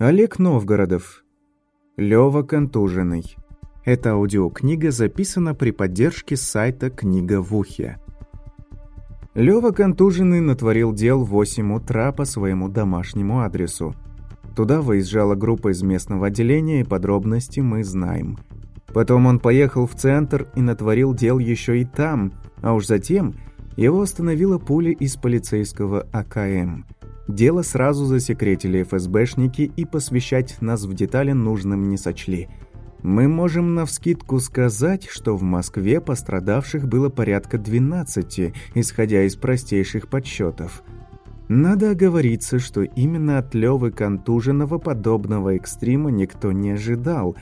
Олег Новгородов. Лёва контуженный. Эта аудиокнига записана при поддержке сайта «Книга в ухе». Лёва контуженный натворил дел в 8 утра по своему домашнему адресу. Туда выезжала группа из местного отделения, и подробности мы знаем. Потом он поехал в центр и натворил дел еще и там, а уж затем его остановила пуля из полицейского АКМ – Дело сразу засекретили ФСБшники и посвящать нас в детали нужным не сочли. Мы можем навскидку сказать, что в Москве пострадавших было порядка 12, исходя из простейших подсчетов. Надо оговориться, что именно от Лёвы Контуженного подобного экстрима никто не ожидал.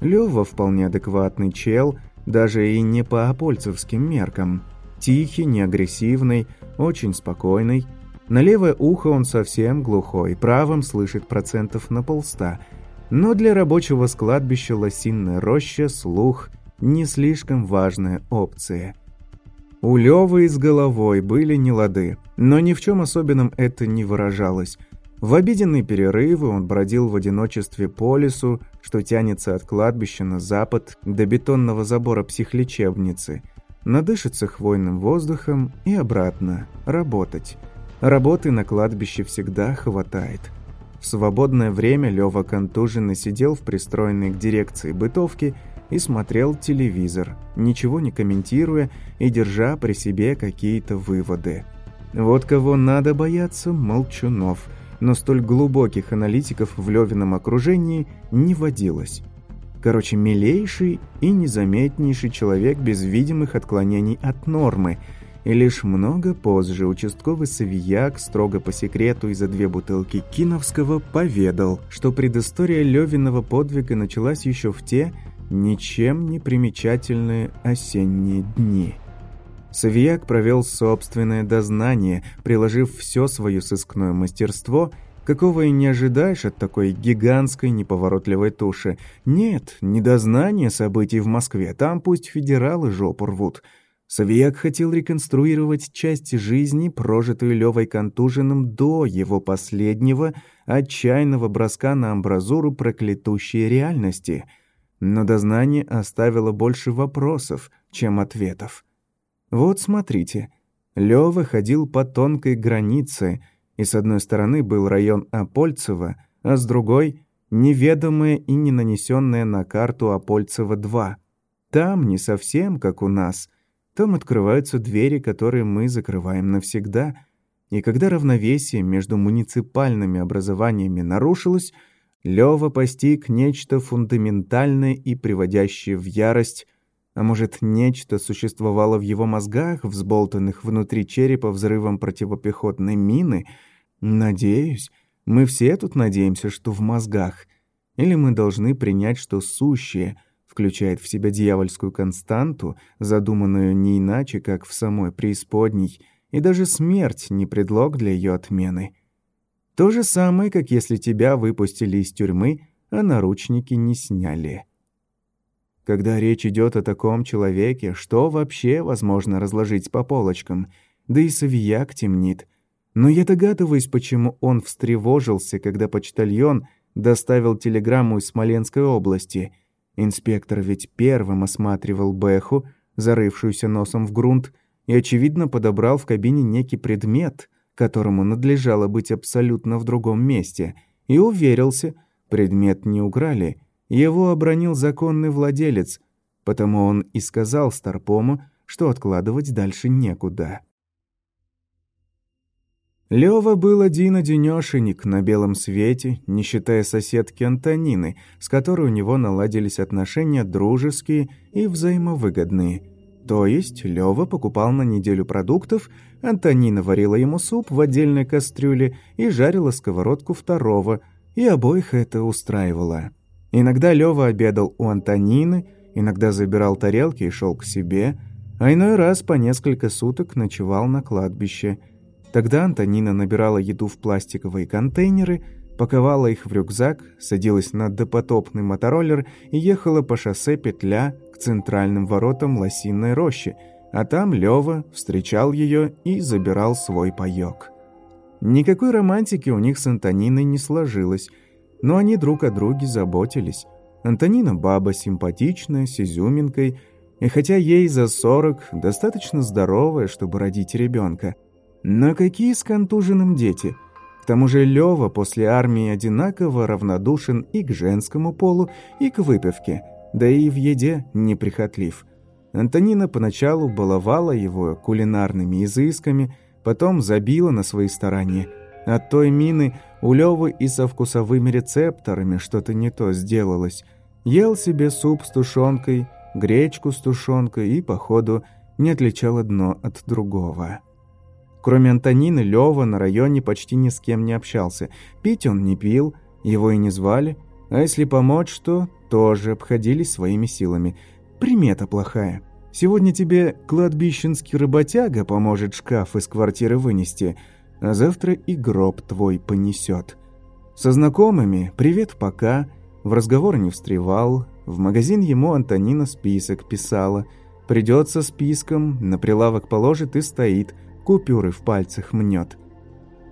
Лёва вполне адекватный чел, даже и не по апольцевским меркам. Тихий, неагрессивный, очень спокойный – на левое ухо он совсем глухой, правым слышит процентов на полста. Но для рабочего с кладбища лосинная роща слух не слишком важная опция. У Лёвы с головой были нелады, но ни в чем особенном это не выражалось. В обеденные перерывы он бродил в одиночестве по лесу, что тянется от кладбища на запад до бетонного забора психлечебницы, надышится хвойным воздухом и обратно работать. Работы на кладбище всегда хватает. В свободное время Лёва контуженно сидел в пристроенной к дирекции бытовке и смотрел телевизор, ничего не комментируя и держа при себе какие-то выводы. Вот кого надо бояться – молчунов, но столь глубоких аналитиков в Лёвином окружении не водилось. Короче, милейший и незаметнейший человек без видимых отклонений от нормы – и лишь много позже участковый Савияк, строго по секрету и за две бутылки Киновского, поведал, что предыстория Левиного подвига началась еще в те ничем не примечательные осенние дни. Савияк провел собственное дознание, приложив все свое сыскное мастерство, какого и не ожидаешь от такой гигантской неповоротливой туши. Нет, не дознание событий в Москве, там пусть федералы жопу рвут – Савияк хотел реконструировать часть жизни, прожитую Левой Контужиным до его последнего отчаянного броска на амбразуру проклятущей реальности. Но дознание оставило больше вопросов, чем ответов. Вот смотрите. Лёва ходил по тонкой границе, и с одной стороны был район Апольцево, а с другой — неведомое и не нанесенное на карту Апольцево-2. Там не совсем как у нас — там открываются двери, которые мы закрываем навсегда. И когда равновесие между муниципальными образованиями нарушилось, Лёва постиг нечто фундаментальное и приводящее в ярость, а может, нечто существовало в его мозгах, взболтанных внутри черепа взрывом противопехотной мины. Надеюсь, мы все тут надеемся, что в мозгах. Или мы должны принять, что сущее — включает в себя дьявольскую константу, задуманную не иначе, как в самой преисподней, и даже смерть не предлог для ее отмены. То же самое, как если тебя выпустили из тюрьмы, а наручники не сняли. Когда речь идет о таком человеке, что вообще возможно разложить по полочкам? Да и Савияк темнит. Но я догадываюсь, почему он встревожился, когда почтальон доставил телеграмму из Смоленской области — Инспектор ведь первым осматривал Бэху, зарывшуюся носом в грунт, и, очевидно, подобрал в кабине некий предмет, которому надлежало быть абсолютно в другом месте, и уверился, предмет не украли, его обронил законный владелец, потому он и сказал Старпому, что откладывать дальше некуда. Лёва был один-одинёшенек на белом свете, не считая соседки Антонины, с которой у него наладились отношения дружеские и взаимовыгодные. То есть Лёва покупал на неделю продуктов, Антонина варила ему суп в отдельной кастрюле и жарила сковородку второго, и обоих это устраивало. Иногда Лёва обедал у Антонины, иногда забирал тарелки и шел к себе, а иной раз по несколько суток ночевал на кладбище – Тогда Антонина набирала еду в пластиковые контейнеры, паковала их в рюкзак, садилась на допотопный мотороллер и ехала по шоссе петля к центральным воротам Лосиной рощи, а там Лёва встречал ее и забирал свой паёк. Никакой романтики у них с Антониной не сложилось. но они друг о друге заботились. Антонина баба симпатичная, с изюминкой, и хотя ей за сорок, достаточно здоровая, чтобы родить ребенка. Но какие с контуженным дети? К тому же Лёва после армии одинаково равнодушен и к женскому полу, и к выпивке, да и в еде неприхотлив. Антонина поначалу баловала его кулинарными изысками, потом забила на свои старания. От той мины у Лёвы и со вкусовыми рецепторами что-то не то сделалось. Ел себе суп с тушенкой, гречку с тушенкой и, походу, не отличал одно от другого. Кроме Антонины, Лёва на районе почти ни с кем не общался. Пить он не пил, его и не звали. А если помочь, то тоже обходились своими силами. Примета плохая. Сегодня тебе кладбищенский работяга поможет шкаф из квартиры вынести, а завтра и гроб твой понесет. Со знакомыми «привет, пока», в разговор не встревал, в магазин ему Антонина список писала. Придется списком, на прилавок положит и стоит – купюры в пальцах мнет.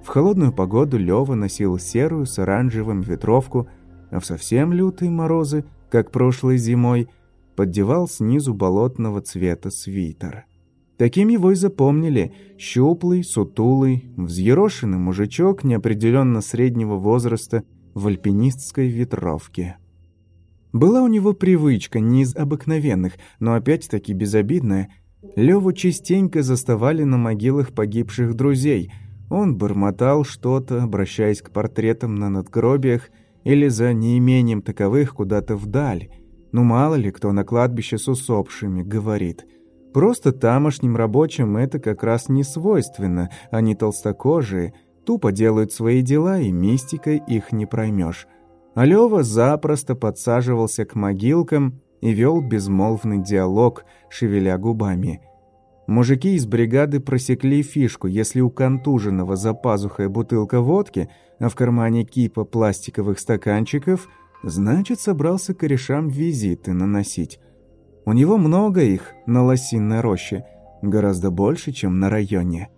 В холодную погоду Лёва носил серую с оранжевым ветровку, а в совсем лютые морозы, как прошлой зимой, поддевал снизу болотного цвета свитер. Таким его и запомнили. Щуплый, сутулый, взъерошенный мужичок неопределенно среднего возраста в альпинистской ветровке. Была у него привычка, не из обыкновенных, но опять-таки безобидная, Леву частенько заставали на могилах погибших друзей. Он бормотал что-то, обращаясь к портретам на надгробиях или за неимением таковых куда-то вдаль. Ну мало ли кто на кладбище с усопшими говорит. Просто тамошним рабочим это как раз не свойственно, они толстокожие, тупо делают свои дела и мистикой их не проймешь. А Лёва запросто подсаживался к могилкам и вел безмолвный диалог, шевеля губами. Мужики из бригады просекли фишку, если у контуженного за пазухой бутылка водки, а в кармане кипа пластиковых стаканчиков, значит, собрался корешам визиты наносить. У него много их на лосинной роще, гораздо больше, чем на районе.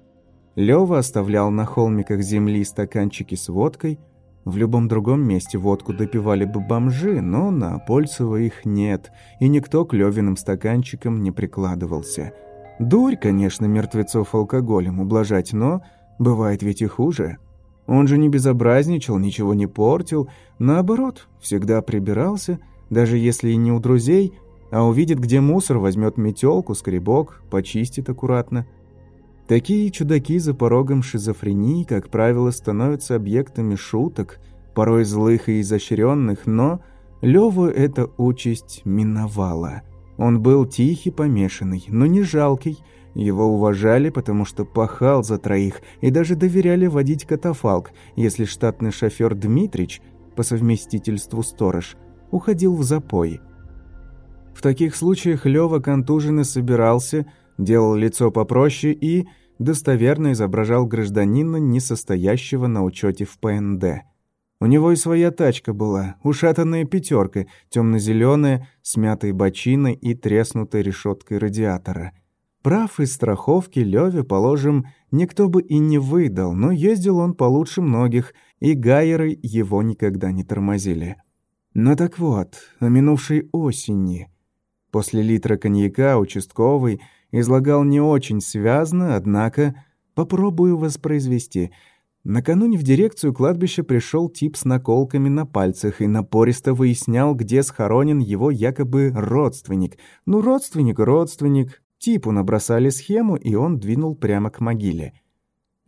Лёва оставлял на холмиках земли стаканчики с водкой – в любом другом месте водку допивали бы бомжи, но на Польцево их нет, и никто к Левиным стаканчикам не прикладывался. Дурь, конечно, мертвецов алкоголем ублажать, но бывает ведь и хуже. Он же не безобразничал, ничего не портил, наоборот, всегда прибирался, даже если и не у друзей, а увидит, где мусор, возьмет метелку, скребок, почистит аккуратно – Такие чудаки за порогом шизофрении, как правило, становятся объектами шуток, порой злых и изощренных, но Леву эта участь миновала. Он был тихий, помешанный, но не жалкий. Его уважали, потому что пахал за троих, и даже доверяли водить катафалк, если штатный шофер Дмитрич, по совместительству сторож, уходил в запой. В таких случаях Лева контуженно собирался – делал лицо попроще и достоверно изображал гражданина, не состоящего на учете в ПНД. У него и своя тачка была, ушатанная пятерка, темно-зеленая, с мятой бочиной и треснутой решеткой радиатора. Прав и страховки Леве, положим, никто бы и не выдал, но ездил он получше многих, и гайеры его никогда не тормозили. Но так вот, о минувшей осени. После литра коньяка участковый излагал не очень связно, однако попробую воспроизвести. Накануне в дирекцию кладбища пришел тип с наколками на пальцах и напористо выяснял, где схоронен его якобы родственник. Ну, родственник, родственник. Типу набросали схему, и он двинул прямо к могиле.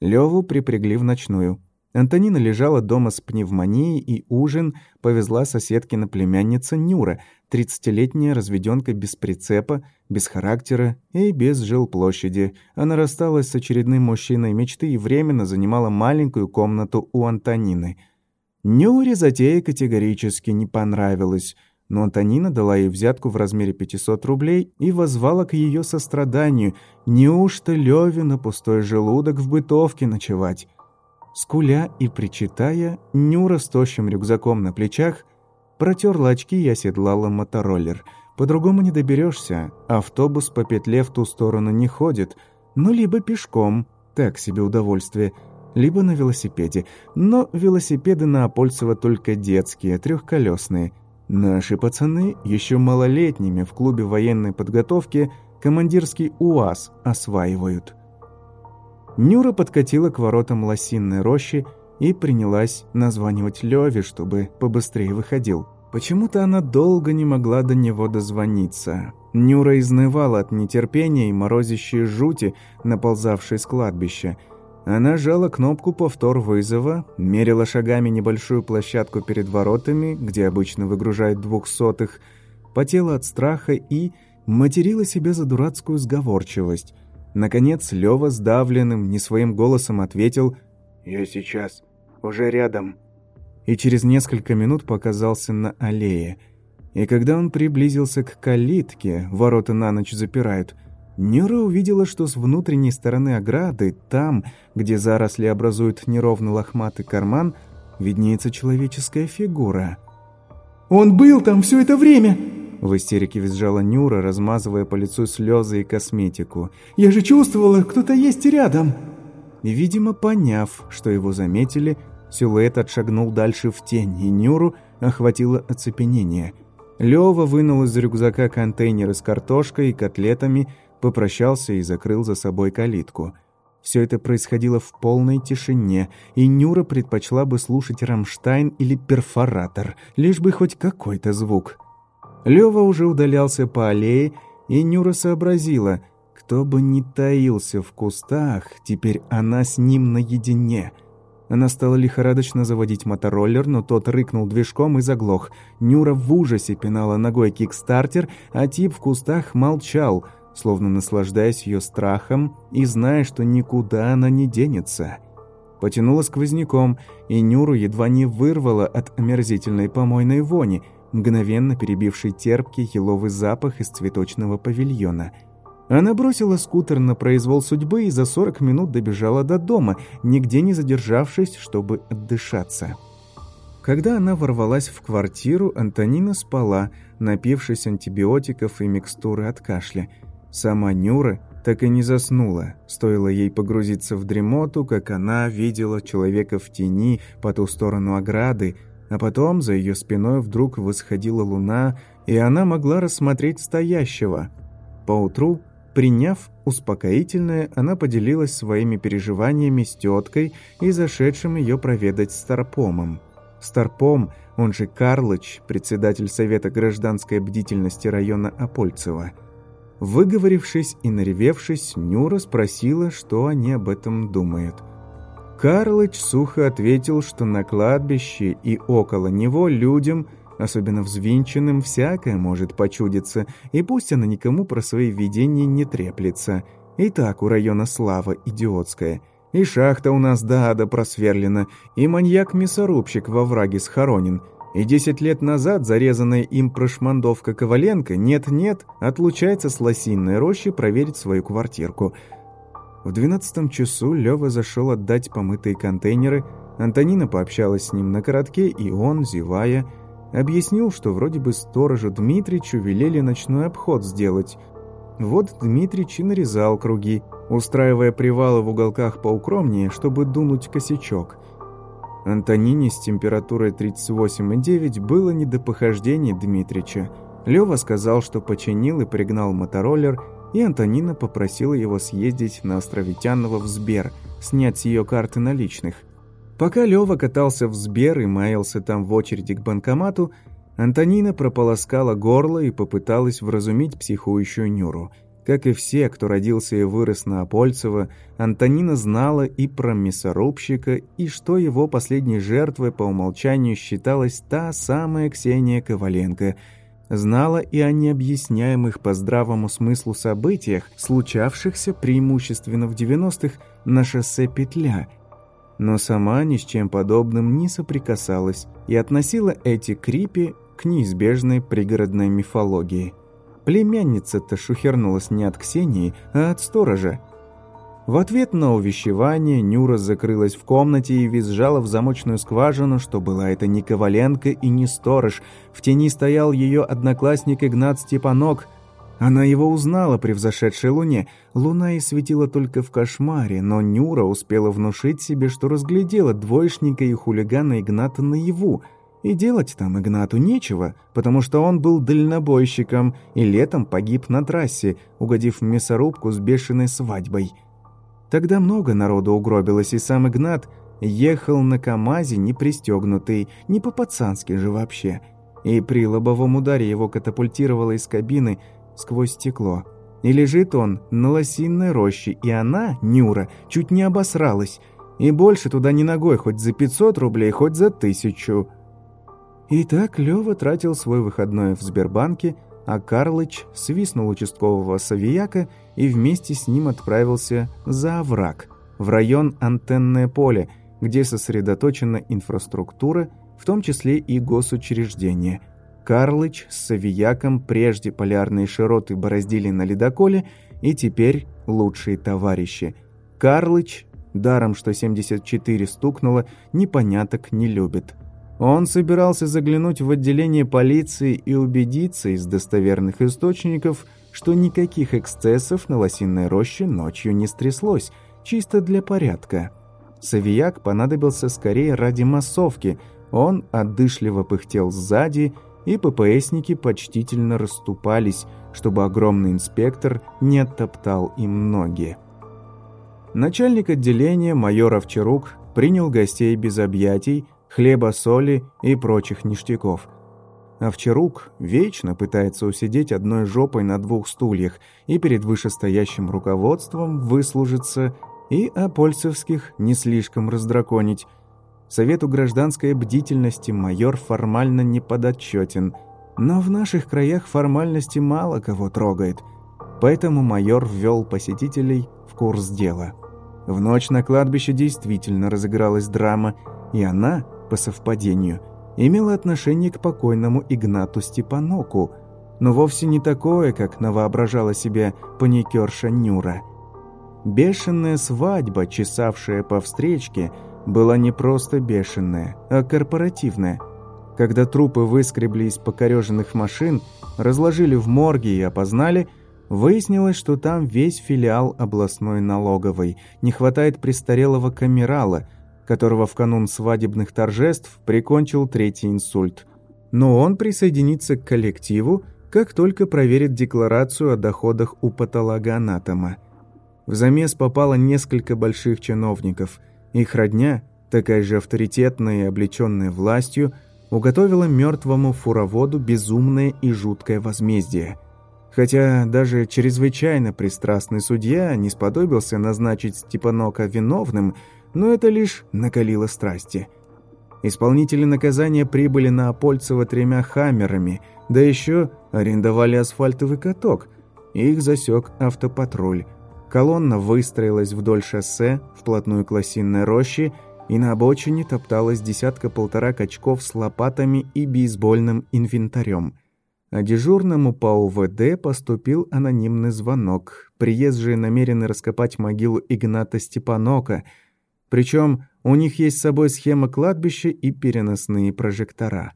Леву припрягли в ночную. Антонина лежала дома с пневмонией, и ужин повезла соседкина племянница Нюра, тридцатилетняя разведенка без прицепа, без характера и без жилплощади. Она рассталась с очередным мужчиной мечты и временно занимала маленькую комнату у Антонины. Нюре затея категорически не понравилась, но Антонина дала ей взятку в размере 500 рублей и возвала к ее состраданию. Неужто Леве на пустой желудок в бытовке ночевать? Скуля и причитая, Нюра с тощим рюкзаком на плечах протерла очки и оседлала мотороллер. По-другому не доберешься, автобус по петле в ту сторону не ходит, ну либо пешком, так себе удовольствие. либо на велосипеде. Но велосипеды на Апольцево только детские, трехколесные. Наши пацаны еще малолетними в клубе военной подготовки командирский УАЗ осваивают. Нюра подкатила к воротам лосинной рощи и принялась названивать Леве, чтобы побыстрее выходил. Почему-то она долго не могла до него дозвониться. Нюра изнывала от нетерпения и морозящей жути, наползавшей с кладбища. Она жала кнопку «Повтор вызова», мерила шагами небольшую площадку перед воротами, где обычно выгружают двухсотых, потела от страха и материла себя за дурацкую сговорчивость. Наконец Лёва сдавленным, не своим голосом ответил «Я сейчас, уже рядом» и через несколько минут показался на аллее. И когда он приблизился к калитке, ворота на ночь запирают, Нюра увидела, что с внутренней стороны ограды, там, где заросли образуют неровный лохматый карман, виднеется человеческая фигура. «Он был там все это время!» В истерике визжала Нюра, размазывая по лицу слезы и косметику. «Я же чувствовала, кто-то есть рядом!» И, видимо, поняв, что его заметили, Силуэт отшагнул дальше в тень, и Нюру охватило оцепенение. Лёва вынул из рюкзака контейнеры с картошкой и котлетами, попрощался и закрыл за собой калитку. Все это происходило в полной тишине, и Нюра предпочла бы слушать «Рамштайн» или «Перфоратор», лишь бы хоть какой-то звук. Лёва уже удалялся по аллее, и Нюра сообразила, кто бы ни таился в кустах, теперь она с ним наедине — она стала лихорадочно заводить мотороллер, но тот рыкнул движком и заглох. Нюра в ужасе пинала ногой кикстартер, а тип в кустах молчал, словно наслаждаясь ее страхом и зная, что никуда она не денется. Потянула сквозняком, и Нюру едва не вырвала от омерзительной помойной вони, мгновенно перебившей терпкий еловый запах из цветочного павильона – она бросила скутер на произвол судьбы и за 40 минут добежала до дома, нигде не задержавшись, чтобы отдышаться. Когда она ворвалась в квартиру, Антонина спала, напившись антибиотиков и микстуры от кашля. Сама Нюра так и не заснула. Стоило ей погрузиться в дремоту, как она видела человека в тени по ту сторону ограды, а потом за ее спиной вдруг восходила луна, и она могла рассмотреть стоящего. Поутру Приняв успокоительное, она поделилась своими переживаниями с теткой и зашедшим ее проведать Старпомом. Старпом, он же Карлыч, председатель Совета гражданской бдительности района Апольцева. Выговорившись и наревевшись, Нюра спросила, что они об этом думают. Карлыч сухо ответил, что на кладбище и около него людям – Особенно взвинченным всякое может почудиться, и пусть она никому про свои видения не треплется. И так у района слава идиотская. И шахта у нас до ада просверлена, и маньяк-мясорубщик во враге схоронен. И десять лет назад зарезанная им прошмандовка Коваленко нет-нет отлучается с лосинной рощи проверить свою квартирку. В двенадцатом часу Лёва зашел отдать помытые контейнеры, Антонина пообщалась с ним на коротке, и он, зевая, Объяснил, что вроде бы сторожу Дмитричу велели ночной обход сделать. Вот Дмитрич и нарезал круги, устраивая привалы в уголках поукромнее, чтобы дунуть косячок. Антонине с температурой 38,9 было не до похождений Дмитрича. Лёва сказал, что починил и пригнал мотороллер, и Антонина попросила его съездить на Островитянного в Сбер, снять с ее карты наличных – Пока Лёва катался в Сбер и маялся там в очереди к банкомату, Антонина прополоскала горло и попыталась вразумить психующую Нюру. Как и все, кто родился и вырос на Апольцево, Антонина знала и про мясорубщика, и что его последней жертвой по умолчанию считалась та самая Ксения Коваленко. Знала и о необъясняемых по здравому смыслу событиях, случавшихся преимущественно в 90-х на шоссе «Петля», но сама ни с чем подобным не соприкасалась и относила эти крипи к неизбежной пригородной мифологии. Племянница-то шухернулась не от Ксении, а от сторожа. В ответ на увещевание Нюра закрылась в комнате и визжала в замочную скважину, что была это не Коваленко и не сторож. В тени стоял ее одноклассник Игнат Степанок, Она его узнала при взошедшей луне. Луна и светила только в кошмаре, но Нюра успела внушить себе, что разглядела двоечника и хулигана Игната наяву. И делать там Игнату нечего, потому что он был дальнобойщиком и летом погиб на трассе, угодив в мясорубку с бешеной свадьбой. Тогда много народу угробилось, и сам Игнат ехал на КамАЗе не пристегнутый, не по-пацански же вообще. И при лобовом ударе его катапультировало из кабины – сквозь стекло. И лежит он на лосиной роще, и она, Нюра, чуть не обосралась. И больше туда ни ногой, хоть за 500 рублей, хоть за тысячу. И так Лёва тратил свой выходной в Сбербанке, а Карлыч свистнул участкового Савияка и вместе с ним отправился за овраг, в район Антенное поле, где сосредоточена инфраструктура, в том числе и госучреждения – Карлыч с Савияком прежде полярные широты бороздили на ледоколе и теперь лучшие товарищи. Карлыч, даром что 74 стукнуло, непоняток не любит. Он собирался заглянуть в отделение полиции и убедиться из достоверных источников, что никаких эксцессов на Лосиной роще ночью не стряслось, чисто для порядка. Савияк понадобился скорее ради массовки, он отдышливо пыхтел сзади и ППСники почтительно расступались, чтобы огромный инспектор не оттоптал им ноги. Начальник отделения майор Овчарук принял гостей без объятий, хлеба, соли и прочих ништяков. Овчарук вечно пытается усидеть одной жопой на двух стульях и перед вышестоящим руководством выслужиться и Апольцевских не слишком раздраконить, Совету гражданской бдительности майор формально не подотчетен, но в наших краях формальности мало кого трогает, поэтому майор ввел посетителей в курс дела. В ночь на кладбище действительно разыгралась драма, и она, по совпадению, имела отношение к покойному Игнату Степаноку, но вовсе не такое, как навоображала себе паникерша Нюра. Бешеная свадьба, чесавшая по встречке – была не просто бешеная, а корпоративная. Когда трупы выскребли из покореженных машин, разложили в морге и опознали, выяснилось, что там весь филиал областной налоговой. Не хватает престарелого камерала, которого в канун свадебных торжеств прикончил третий инсульт. Но он присоединится к коллективу, как только проверит декларацию о доходах у патологоанатома. В замес попало несколько больших чиновников – их родня, такая же авторитетная и облеченная властью, уготовила мертвому фуроводу безумное и жуткое возмездие. Хотя даже чрезвычайно пристрастный судья не сподобился назначить Степанока виновным, но это лишь накалило страсти. Исполнители наказания прибыли на Апольцево тремя хаммерами, да еще арендовали асфальтовый каток. Их засек автопатруль. Колонна выстроилась вдоль шоссе, вплотную к лосиной роще, и на обочине топталась десятка-полтора качков с лопатами и бейсбольным инвентарем. А дежурному по УВД поступил анонимный звонок. Приезжие намерены раскопать могилу Игната Степанока, причем у них есть с собой схема кладбища и переносные прожектора.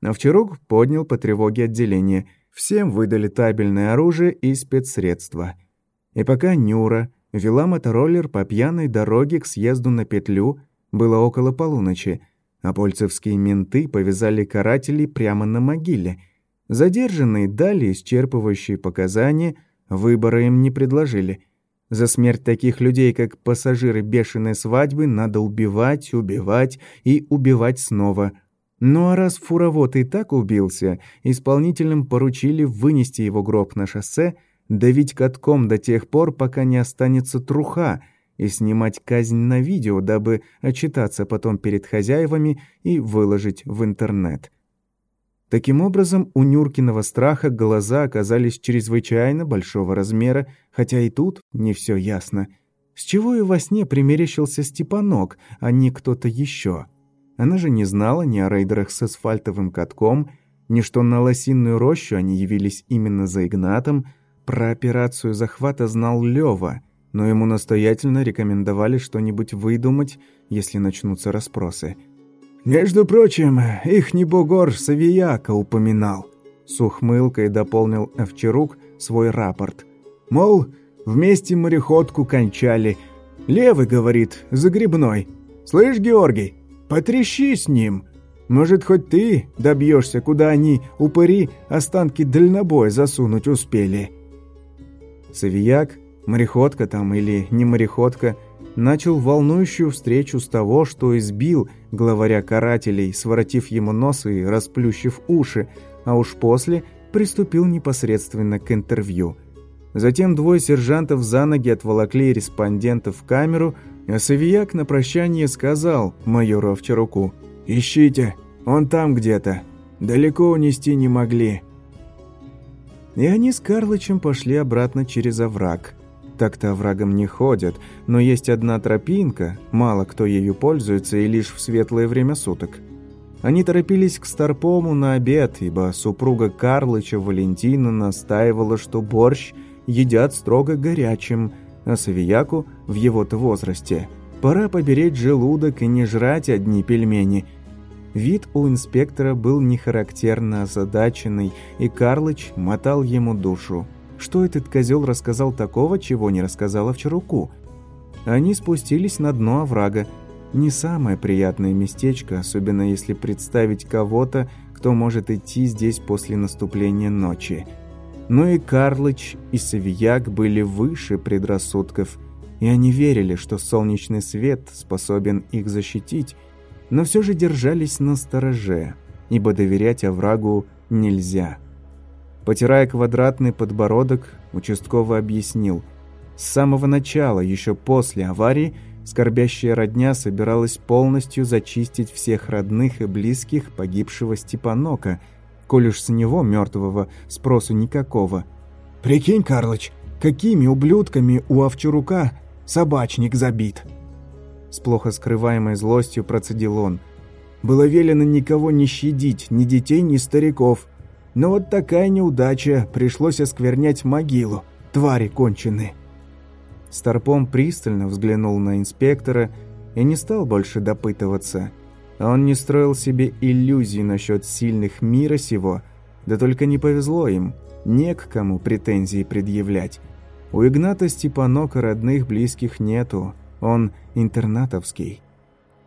Овчарук поднял по тревоге отделение. Всем выдали табельное оружие и спецсредства – и пока Нюра вела мотороллер по пьяной дороге к съезду на петлю, было около полуночи, а польцевские менты повязали карателей прямо на могиле. Задержанные дали исчерпывающие показания, выбора им не предложили. За смерть таких людей, как пассажиры бешеной свадьбы, надо убивать, убивать и убивать снова. Ну а раз фуровод и так убился, исполнителям поручили вынести его гроб на шоссе – давить катком до тех пор, пока не останется труха, и снимать казнь на видео, дабы отчитаться потом перед хозяевами и выложить в интернет. Таким образом, у Нюркиного страха глаза оказались чрезвычайно большого размера, хотя и тут не все ясно. С чего и во сне примерещился Степанок, а не кто-то еще? Она же не знала ни о рейдерах с асфальтовым катком, ни что на лосиную рощу они явились именно за Игнатом, про операцию захвата знал Лёва, но ему настоятельно рекомендовали что-нибудь выдумать, если начнутся расспросы. «Между прочим, их не бугор Савияка упоминал», С ухмылкой дополнил Овчарук свой рапорт. Мол, вместе мореходку кончали. Левый, говорит, загребной. Слышь, Георгий, потрещи с ним. Может, хоть ты добьешься, куда они, упыри, останки дальнобоя засунуть успели. Савияк, мореходка там или не мореходка, начал волнующую встречу с того, что избил главаря карателей, своротив ему нос и расплющив уши, а уж после приступил непосредственно к интервью. Затем двое сержантов за ноги отволокли респондента в камеру, а Савияк на прощание сказал майору Овчаруку «Ищите, он там где-то, далеко унести не могли». И они с Карлычем пошли обратно через овраг. Так-то оврагом не ходят, но есть одна тропинка, мало кто ею пользуется и лишь в светлое время суток. Они торопились к Старпому на обед, ибо супруга Карлыча Валентина настаивала, что борщ едят строго горячим, а Савияку в его-то возрасте пора поберечь желудок и не жрать одни пельмени – Вид у инспектора был нехарактерно озадаченный, и Карлыч мотал ему душу. Что этот козел рассказал такого, чего не рассказал Овчаруку? Они спустились на дно оврага. Не самое приятное местечко, особенно если представить кого-то, кто может идти здесь после наступления ночи. Но и Карлыч, и Савияк были выше предрассудков, и они верили, что солнечный свет способен их защитить, но все же держались на стороже, ибо доверять оврагу нельзя. Потирая квадратный подбородок, участковый объяснил. С самого начала, еще после аварии, скорбящая родня собиралась полностью зачистить всех родных и близких погибшего Степанока, коль уж с него, мертвого, спросу никакого. «Прикинь, Карлыч, какими ублюдками у Овчарука собачник забит!» С плохо скрываемой злостью процедил он. «Было велено никого не щадить, ни детей, ни стариков. Но вот такая неудача, пришлось осквернять могилу. Твари кончены». Старпом пристально взглянул на инспектора и не стал больше допытываться. Он не строил себе иллюзий насчет сильных мира сего, да только не повезло им, не к кому претензии предъявлять. У Игната Степанока родных близких нету, он интернатовский.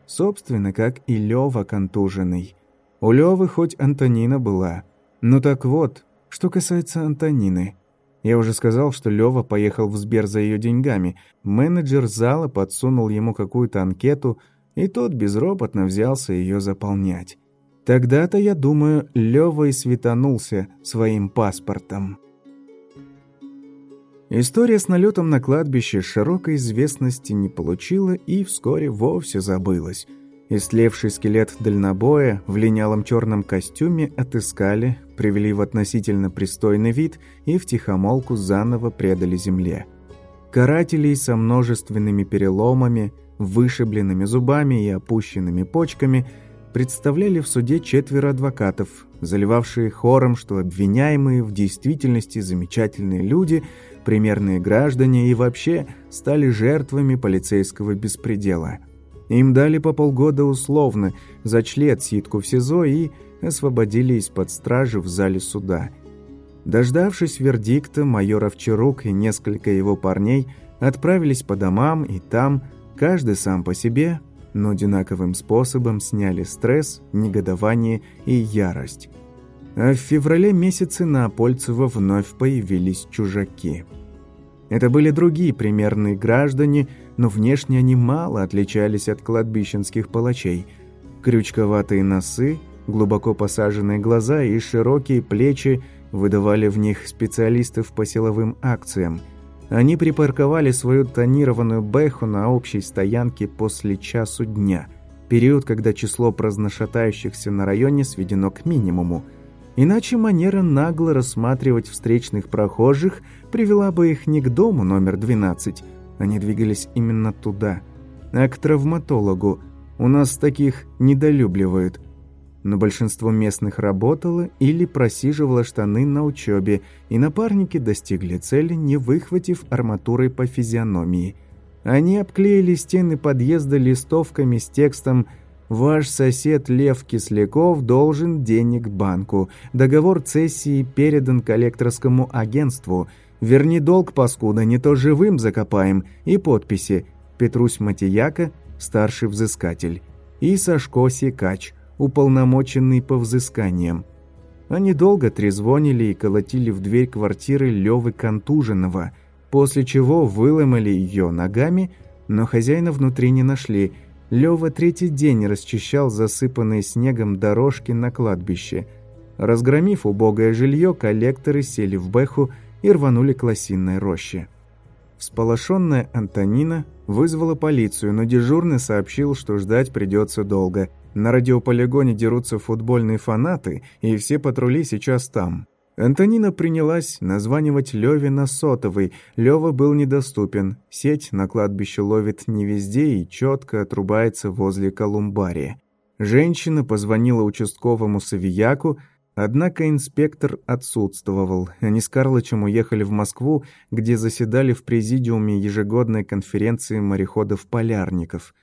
Собственно, как и Лёва контуженный. У Лёвы хоть Антонина была. Ну так вот, что касается Антонины. Я уже сказал, что Лёва поехал в Сбер за её деньгами. Менеджер зала подсунул ему какую-то анкету, и тот безропотно взялся её заполнять. Тогда-то, я думаю, Лёва и светанулся своим паспортом. История с налетом на кладбище широкой известности не получила и вскоре вовсе забылась. Истлевший скелет дальнобоя в линялом черном костюме отыскали, привели в относительно пристойный вид и втихомолку заново предали земле. Карателей со множественными переломами, вышибленными зубами и опущенными почками представляли в суде четверо адвокатов, заливавшие хором, что обвиняемые в действительности замечательные люди – примерные граждане и вообще стали жертвами полицейского беспредела. Им дали по полгода условно, зачли отсидку в СИЗО и освободили из-под стражи в зале суда. Дождавшись вердикта, майор Овчарук и несколько его парней отправились по домам, и там, каждый сам по себе, но одинаковым способом сняли стресс, негодование и ярость. А в феврале месяце на Апольцево вновь появились чужаки. Это были другие примерные граждане, но внешне они мало отличались от кладбищенских палачей. Крючковатые носы, глубоко посаженные глаза и широкие плечи выдавали в них специалистов по силовым акциям. Они припарковали свою тонированную бэху на общей стоянке после часу дня, период, когда число праздношатающихся на районе сведено к минимуму – Иначе манера нагло рассматривать встречных прохожих привела бы их не к дому номер 12, они двигались именно туда, а к травматологу. У нас таких недолюбливают. Но большинство местных работало или просиживало штаны на учебе, и напарники достигли цели, не выхватив арматурой по физиономии. Они обклеили стены подъезда листовками с текстом Ваш сосед Лев Кисляков должен денег банку. Договор цессии передан коллекторскому агентству. Верни долг, паскуда, не то живым закопаем. И подписи. Петрусь Матияка, старший взыскатель. И Сашко Секач, уполномоченный по взысканиям. Они долго трезвонили и колотили в дверь квартиры Левы Контуженного, после чего выломали ее ногами, но хозяина внутри не нашли – Лёва третий день расчищал засыпанные снегом дорожки на кладбище. Разгромив убогое жилье, коллекторы сели в бэху и рванули к лосиной роще. Всполошенная Антонина вызвала полицию, но дежурный сообщил, что ждать придется долго. На радиополигоне дерутся футбольные фанаты, и все патрули сейчас там. Антонина принялась названивать Леве на сотовый. Лева был недоступен. Сеть на кладбище ловит не везде и четко отрубается возле колумбария. Женщина позвонила участковому Савияку, однако инспектор отсутствовал. Они с Карлычем уехали в Москву, где заседали в президиуме ежегодной конференции мореходов-полярников.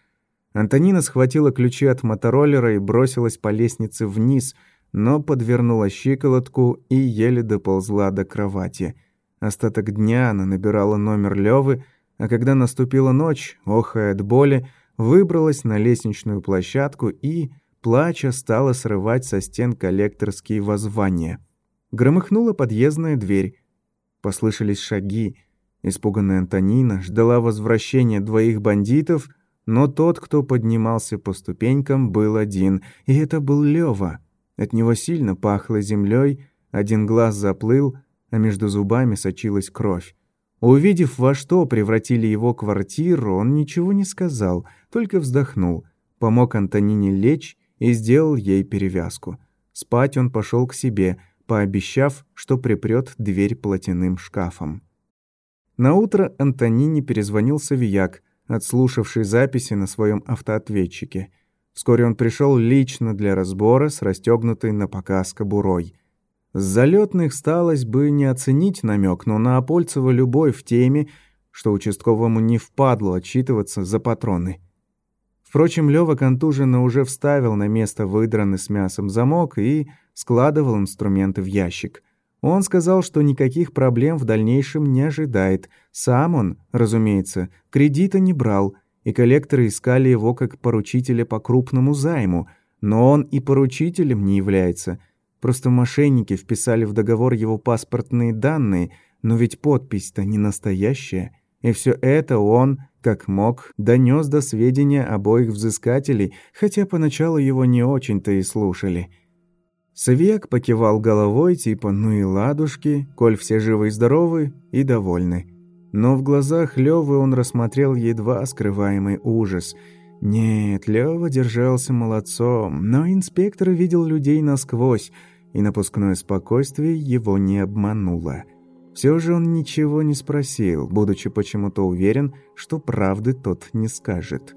Антонина схватила ключи от мотороллера и бросилась по лестнице вниз – но подвернула щиколотку и еле доползла до кровати. Остаток дня она набирала номер Лёвы, а когда наступила ночь, охая от боли, выбралась на лестничную площадку и, плача, стала срывать со стен коллекторские воззвания. Громыхнула подъездная дверь. Послышались шаги. Испуганная Антонина ждала возвращения двоих бандитов, но тот, кто поднимался по ступенькам, был один, и это был Лёва. От него сильно пахло землей, один глаз заплыл, а между зубами сочилась кровь. Увидев, во что превратили его квартиру, он ничего не сказал, только вздохнул, помог Антонине лечь и сделал ей перевязку. Спать он пошел к себе, пообещав, что припрет дверь платяным шкафом. Наутро Антонине перезвонил Савияк, отслушавший записи на своем автоответчике – Вскоре он пришел лично для разбора с расстегнутой на показ кобурой. С залетных сталось бы не оценить намек, но на Апольцева любой в теме, что участковому не впадло отчитываться за патроны. Впрочем, Лёва контуженно уже вставил на место выдранный с мясом замок и складывал инструменты в ящик. Он сказал, что никаких проблем в дальнейшем не ожидает. Сам он, разумеется, кредита не брал – и коллекторы искали его как поручителя по крупному займу, но он и поручителем не является. Просто мошенники вписали в договор его паспортные данные, но ведь подпись-то не настоящая. И все это он, как мог, донес до сведения обоих взыскателей, хотя поначалу его не очень-то и слушали. Савьяк покивал головой, типа «ну и ладушки, коль все живы и здоровы и довольны». Но в глазах Лёвы он рассмотрел едва скрываемый ужас. Нет, Лёва держался молодцом, но инспектор видел людей насквозь, и напускное спокойствие его не обмануло. Все же он ничего не спросил, будучи почему-то уверен, что правды тот не скажет.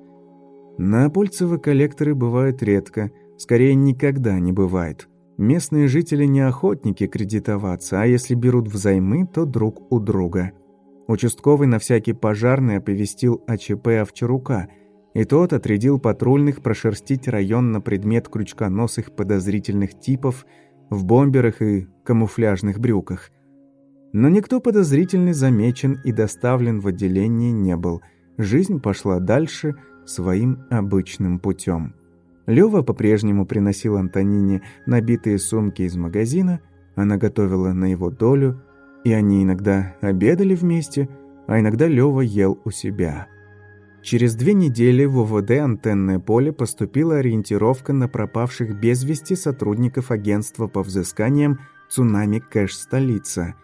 На Пульцево коллекторы бывают редко, скорее никогда не бывает. Местные жители не охотники кредитоваться, а если берут взаймы, то друг у друга – Участковый на всякий пожарный оповестил АЧП Овчарука, и тот отрядил патрульных прошерстить район на предмет крючконосых подозрительных типов в бомберах и камуфляжных брюках. Но никто подозрительный замечен и доставлен в отделение не был. Жизнь пошла дальше своим обычным путем. Лёва по-прежнему приносил Антонине набитые сумки из магазина, она готовила на его долю – и они иногда обедали вместе, а иногда Лёва ел у себя. Через две недели в ОВД «Антенное поле» поступила ориентировка на пропавших без вести сотрудников агентства по взысканиям «Цунами Кэш Столица».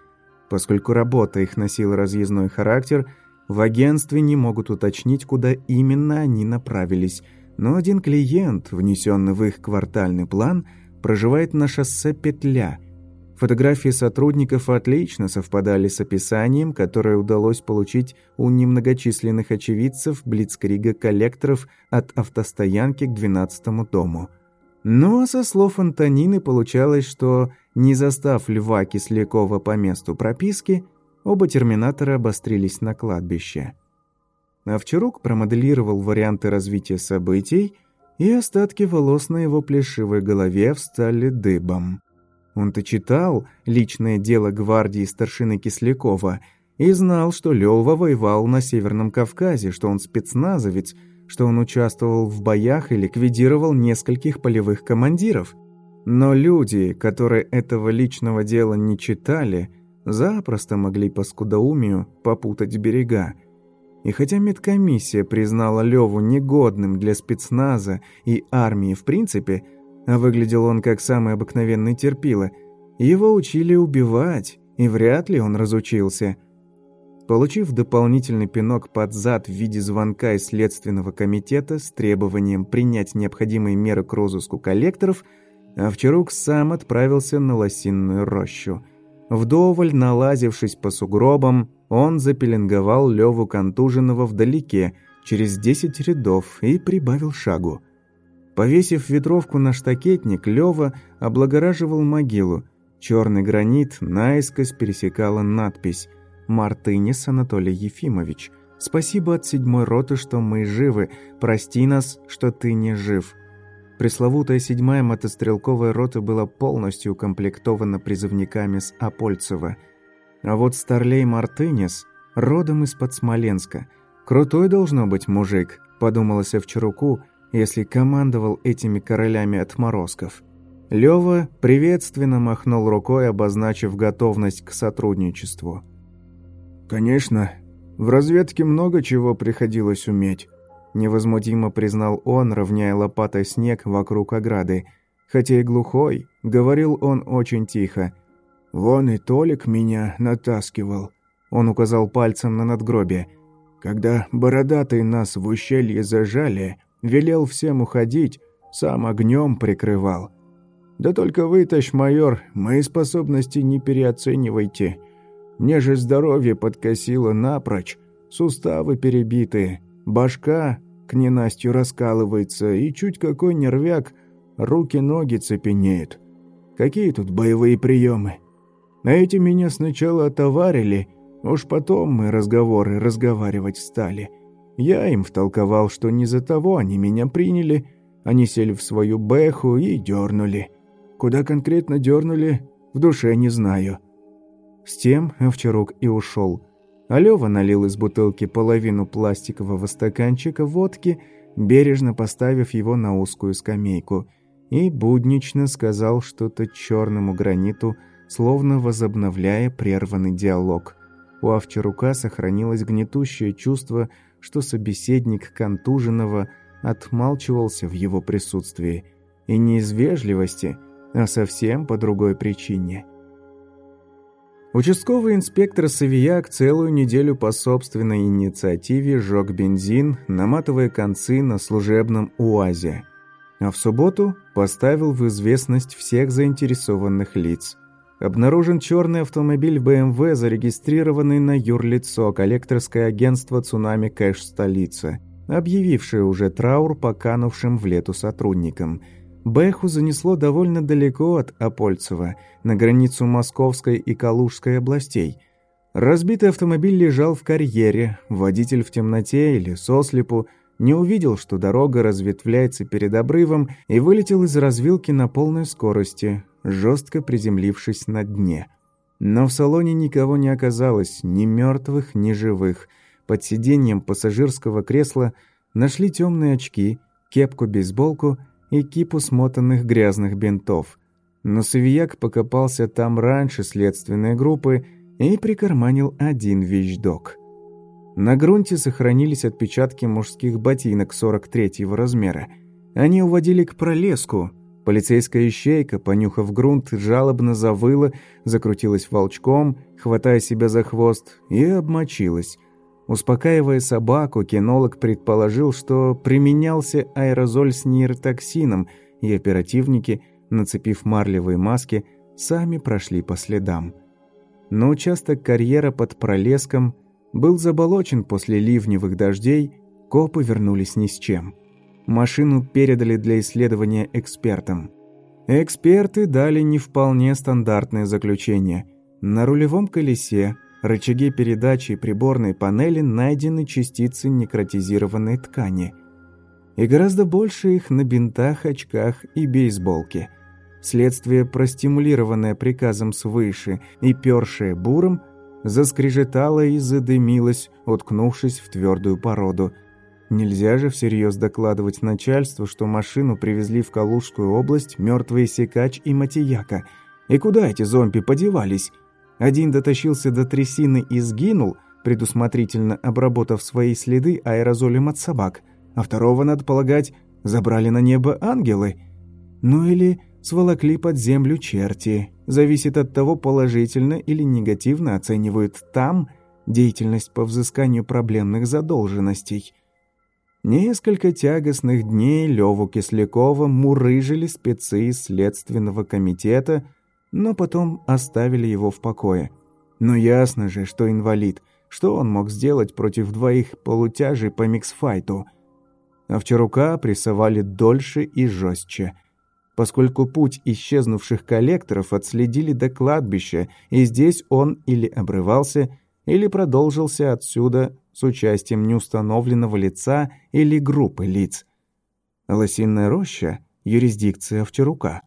Поскольку работа их носила разъездной характер, в агентстве не могут уточнить, куда именно они направились, но один клиент, внесенный в их квартальный план, проживает на шоссе «Петля», Фотографии сотрудников отлично совпадали с описанием, которое удалось получить у немногочисленных очевидцев Блицкрига коллекторов от автостоянки к 12 дому. Но со слов Антонины получалось, что, не застав Льва Кислякова по месту прописки, оба терминатора обострились на кладбище. Овчарук промоделировал варианты развития событий и остатки волос на его плешивой голове встали дыбом. Он-то читал личное дело гвардии старшины Кислякова и знал, что Лёва воевал на Северном Кавказе, что он спецназовец, что он участвовал в боях и ликвидировал нескольких полевых командиров. Но люди, которые этого личного дела не читали, запросто могли по скудоумию попутать берега. И хотя медкомиссия признала Леву негодным для спецназа и армии в принципе, а выглядел он как самый обыкновенный терпила, его учили убивать, и вряд ли он разучился. Получив дополнительный пинок под зад в виде звонка из Следственного комитета с требованием принять необходимые меры к розыску коллекторов, Овчарук сам отправился на лосиную рощу. Вдоволь налазившись по сугробам, он запеленговал Леву контуженного вдалеке, через десять рядов, и прибавил шагу. Повесив ветровку на штакетник, Лева облагораживал могилу. Черный гранит наискось пересекала надпись «Мартынис Анатолий Ефимович». «Спасибо от седьмой роты, что мы живы. Прости нас, что ты не жив». Пресловутая седьмая мотострелковая рота была полностью укомплектована призывниками с Апольцева – а вот Старлей Мартынес родом из-под Смоленска. Крутой должно быть мужик, подумалось Овчаруку, если командовал этими королями отморозков. Лёва приветственно махнул рукой, обозначив готовность к сотрудничеству. «Конечно, в разведке много чего приходилось уметь», невозмутимо признал он, равняя лопатой снег вокруг ограды. Хотя и глухой, говорил он очень тихо, «Вон и Толик меня натаскивал», — он указал пальцем на надгробие. «Когда бородатые нас в ущелье зажали, велел всем уходить, сам огнем прикрывал. Да только вы, товарищ майор, мои способности не переоценивайте. Мне же здоровье подкосило напрочь, суставы перебиты, башка к ненастью раскалывается, и чуть какой нервяк, руки-ноги цепенеют. Какие тут боевые приемы? На эти меня сначала отоварили, уж потом мы разговоры разговаривать стали. Я им втолковал, что не за того они меня приняли, они сели в свою бэху и дернули. Куда конкретно дернули, в душе не знаю. С тем Овчарук и ушел. А налил из бутылки половину пластикового стаканчика водки, бережно поставив его на узкую скамейку, и буднично сказал что-то черному граниту – словно возобновляя прерванный диалог. У Овчарука сохранилось гнетущее чувство, что собеседник контуженного отмалчивался в его присутствии. И не из вежливости, а совсем по другой причине. Участковый инспектор Савияк целую неделю по собственной инициативе жег бензин, наматывая концы на служебном УАЗе. А в субботу поставил в известность всех заинтересованных лиц обнаружен черный автомобиль BMW, зарегистрированный на юрлицо коллекторское агентство «Цунами Кэш Столица», объявившее уже траур по канувшим в лету сотрудникам. Бэху занесло довольно далеко от Апольцева, на границу Московской и Калужской областей. Разбитый автомобиль лежал в карьере, водитель в темноте или сослепу не увидел, что дорога разветвляется перед обрывом и вылетел из развилки на полной скорости, жестко приземлившись на дне. Но в салоне никого не оказалось, ни мертвых, ни живых. Под сиденьем пассажирского кресла нашли темные очки, кепку-бейсболку и кипу смотанных грязных бинтов. Но Савияк покопался там раньше следственной группы и прикарманил один вещдок. На грунте сохранились отпечатки мужских ботинок 43-го размера. Они уводили к пролеску, Полицейская ищейка, понюхав грунт, жалобно завыла, закрутилась волчком, хватая себя за хвост, и обмочилась. Успокаивая собаку, кинолог предположил, что применялся аэрозоль с нейротоксином, и оперативники, нацепив марлевые маски, сами прошли по следам. Но участок карьера под пролеском был заболочен после ливневых дождей, копы вернулись ни с чем. Машину передали для исследования экспертам. Эксперты дали не вполне стандартное заключение. На рулевом колесе, рычаге передачи и приборной панели найдены частицы некротизированной ткани. и гораздо больше их на бинтах, очках и бейсболке. Следствие, простимулированное приказом свыше и першее буром, заскрежетало и задымилось, уткнувшись в твердую породу. Нельзя же всерьез докладывать начальству, что машину привезли в Калужскую область мертвые Секач и Матияка. И куда эти зомби подевались? Один дотащился до трясины и сгинул, предусмотрительно обработав свои следы аэрозолем от собак, а второго, надо полагать, забрали на небо ангелы. Ну или сволокли под землю черти. Зависит от того, положительно или негативно оценивают там деятельность по взысканию проблемных задолженностей. Несколько тягостных дней Леву Кислякова мурыжили спецы Следственного комитета, но потом оставили его в покое. Но ясно же, что инвалид. Что он мог сделать против двоих полутяжей по миксфайту? Овчарука прессовали дольше и жестче – поскольку путь исчезнувших коллекторов отследили до кладбища, и здесь он или обрывался, или продолжился отсюда с участием неустановленного лица или группы лиц. Лосиная роща – юрисдикция Овчарука.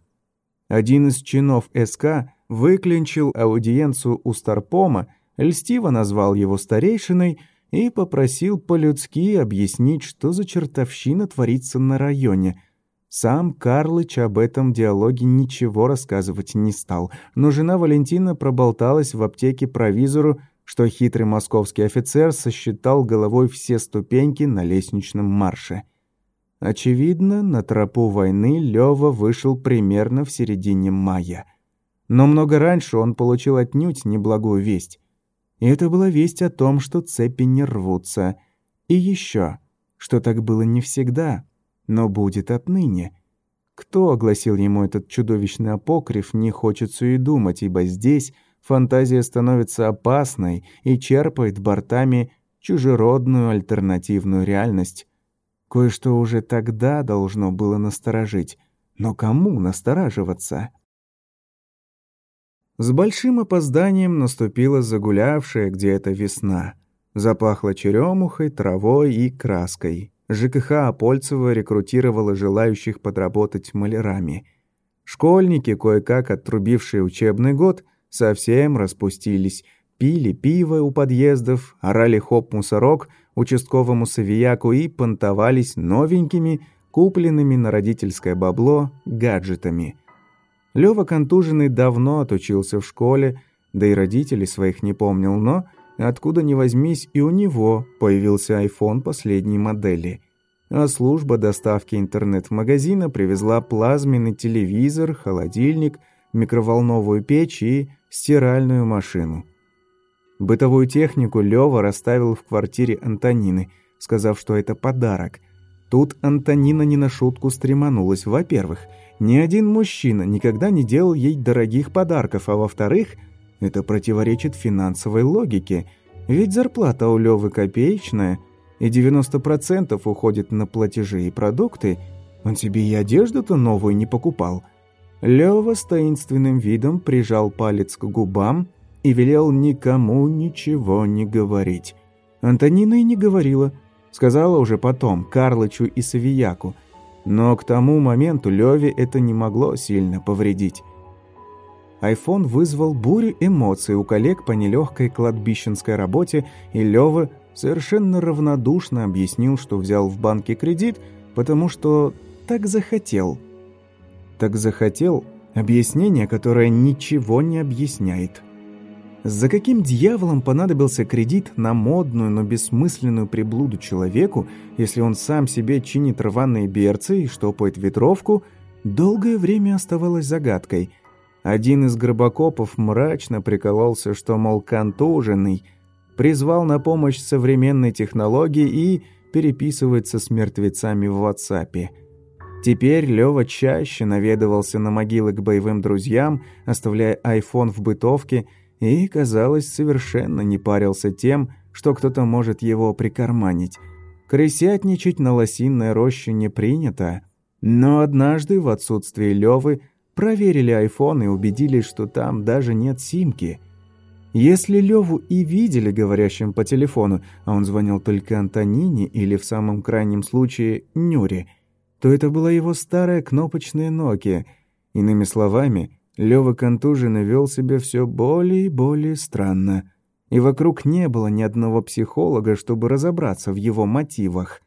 Один из чинов СК выклинчил аудиенцию у Старпома, льстиво назвал его старейшиной и попросил по-людски объяснить, что за чертовщина творится на районе – сам Карлыч об этом диалоге ничего рассказывать не стал, но жена Валентина проболталась в аптеке провизору, что хитрый московский офицер сосчитал головой все ступеньки на лестничном марше. Очевидно, на тропу войны Лёва вышел примерно в середине мая. Но много раньше он получил отнюдь неблагую весть. И это была весть о том, что цепи не рвутся. И еще, что так было не всегда — но будет отныне. Кто огласил ему этот чудовищный апокриф, не хочется и думать, ибо здесь фантазия становится опасной и черпает бортами чужеродную альтернативную реальность. Кое-что уже тогда должно было насторожить. Но кому настораживаться? С большим опозданием наступила загулявшая где-то весна. Запахло черемухой, травой и краской. ЖКХ Апольцево рекрутировало желающих подработать малярами. Школьники, кое-как отрубившие учебный год, совсем распустились, пили пиво у подъездов, орали хоп-мусорок участковому савияку и понтовались новенькими, купленными на родительское бабло, гаджетами. Лёва контуженный давно отучился в школе, да и родителей своих не помнил, но Откуда ни возьмись, и у него появился iPhone последней модели. А служба доставки интернет-магазина привезла плазменный телевизор, холодильник, микроволновую печь и стиральную машину. Бытовую технику Лёва расставил в квартире Антонины, сказав, что это подарок. Тут Антонина не на шутку стреманулась. Во-первых, ни один мужчина никогда не делал ей дорогих подарков, а во-вторых – это противоречит финансовой логике, ведь зарплата у Лёвы копеечная, и 90% уходит на платежи и продукты. Он себе и одежду-то новую не покупал. Лёва с таинственным видом прижал палец к губам и велел никому ничего не говорить. Антонина и не говорила, сказала уже потом Карлычу и Савияку, но к тому моменту Лёве это не могло сильно повредить. Айфон вызвал бурю эмоций у коллег по нелегкой кладбищенской работе, и Лёва совершенно равнодушно объяснил, что взял в банке кредит, потому что так захотел. Так захотел объяснение, которое ничего не объясняет. За каким дьяволом понадобился кредит на модную, но бессмысленную приблуду человеку, если он сам себе чинит рваные берцы и штопает ветровку, долгое время оставалось загадкой – один из гробокопов мрачно прикололся, что, мол, контуженный, призвал на помощь современной технологии и переписывается с мертвецами в WhatsApp. Теперь Лёва чаще наведывался на могилы к боевым друзьям, оставляя iPhone в бытовке, и, казалось, совершенно не парился тем, что кто-то может его прикарманить. Крысятничать на лосиной роще не принято. Но однажды, в отсутствие Лёвы, Проверили iPhone и убедились, что там даже нет симки. Если Леву и видели говорящим по телефону, а он звонил только Антонине или в самом крайнем случае Нюре, то это была его старая кнопочная Nokia. Иными словами, Лёва контуженно вел себя все более и более странно. И вокруг не было ни одного психолога, чтобы разобраться в его мотивах.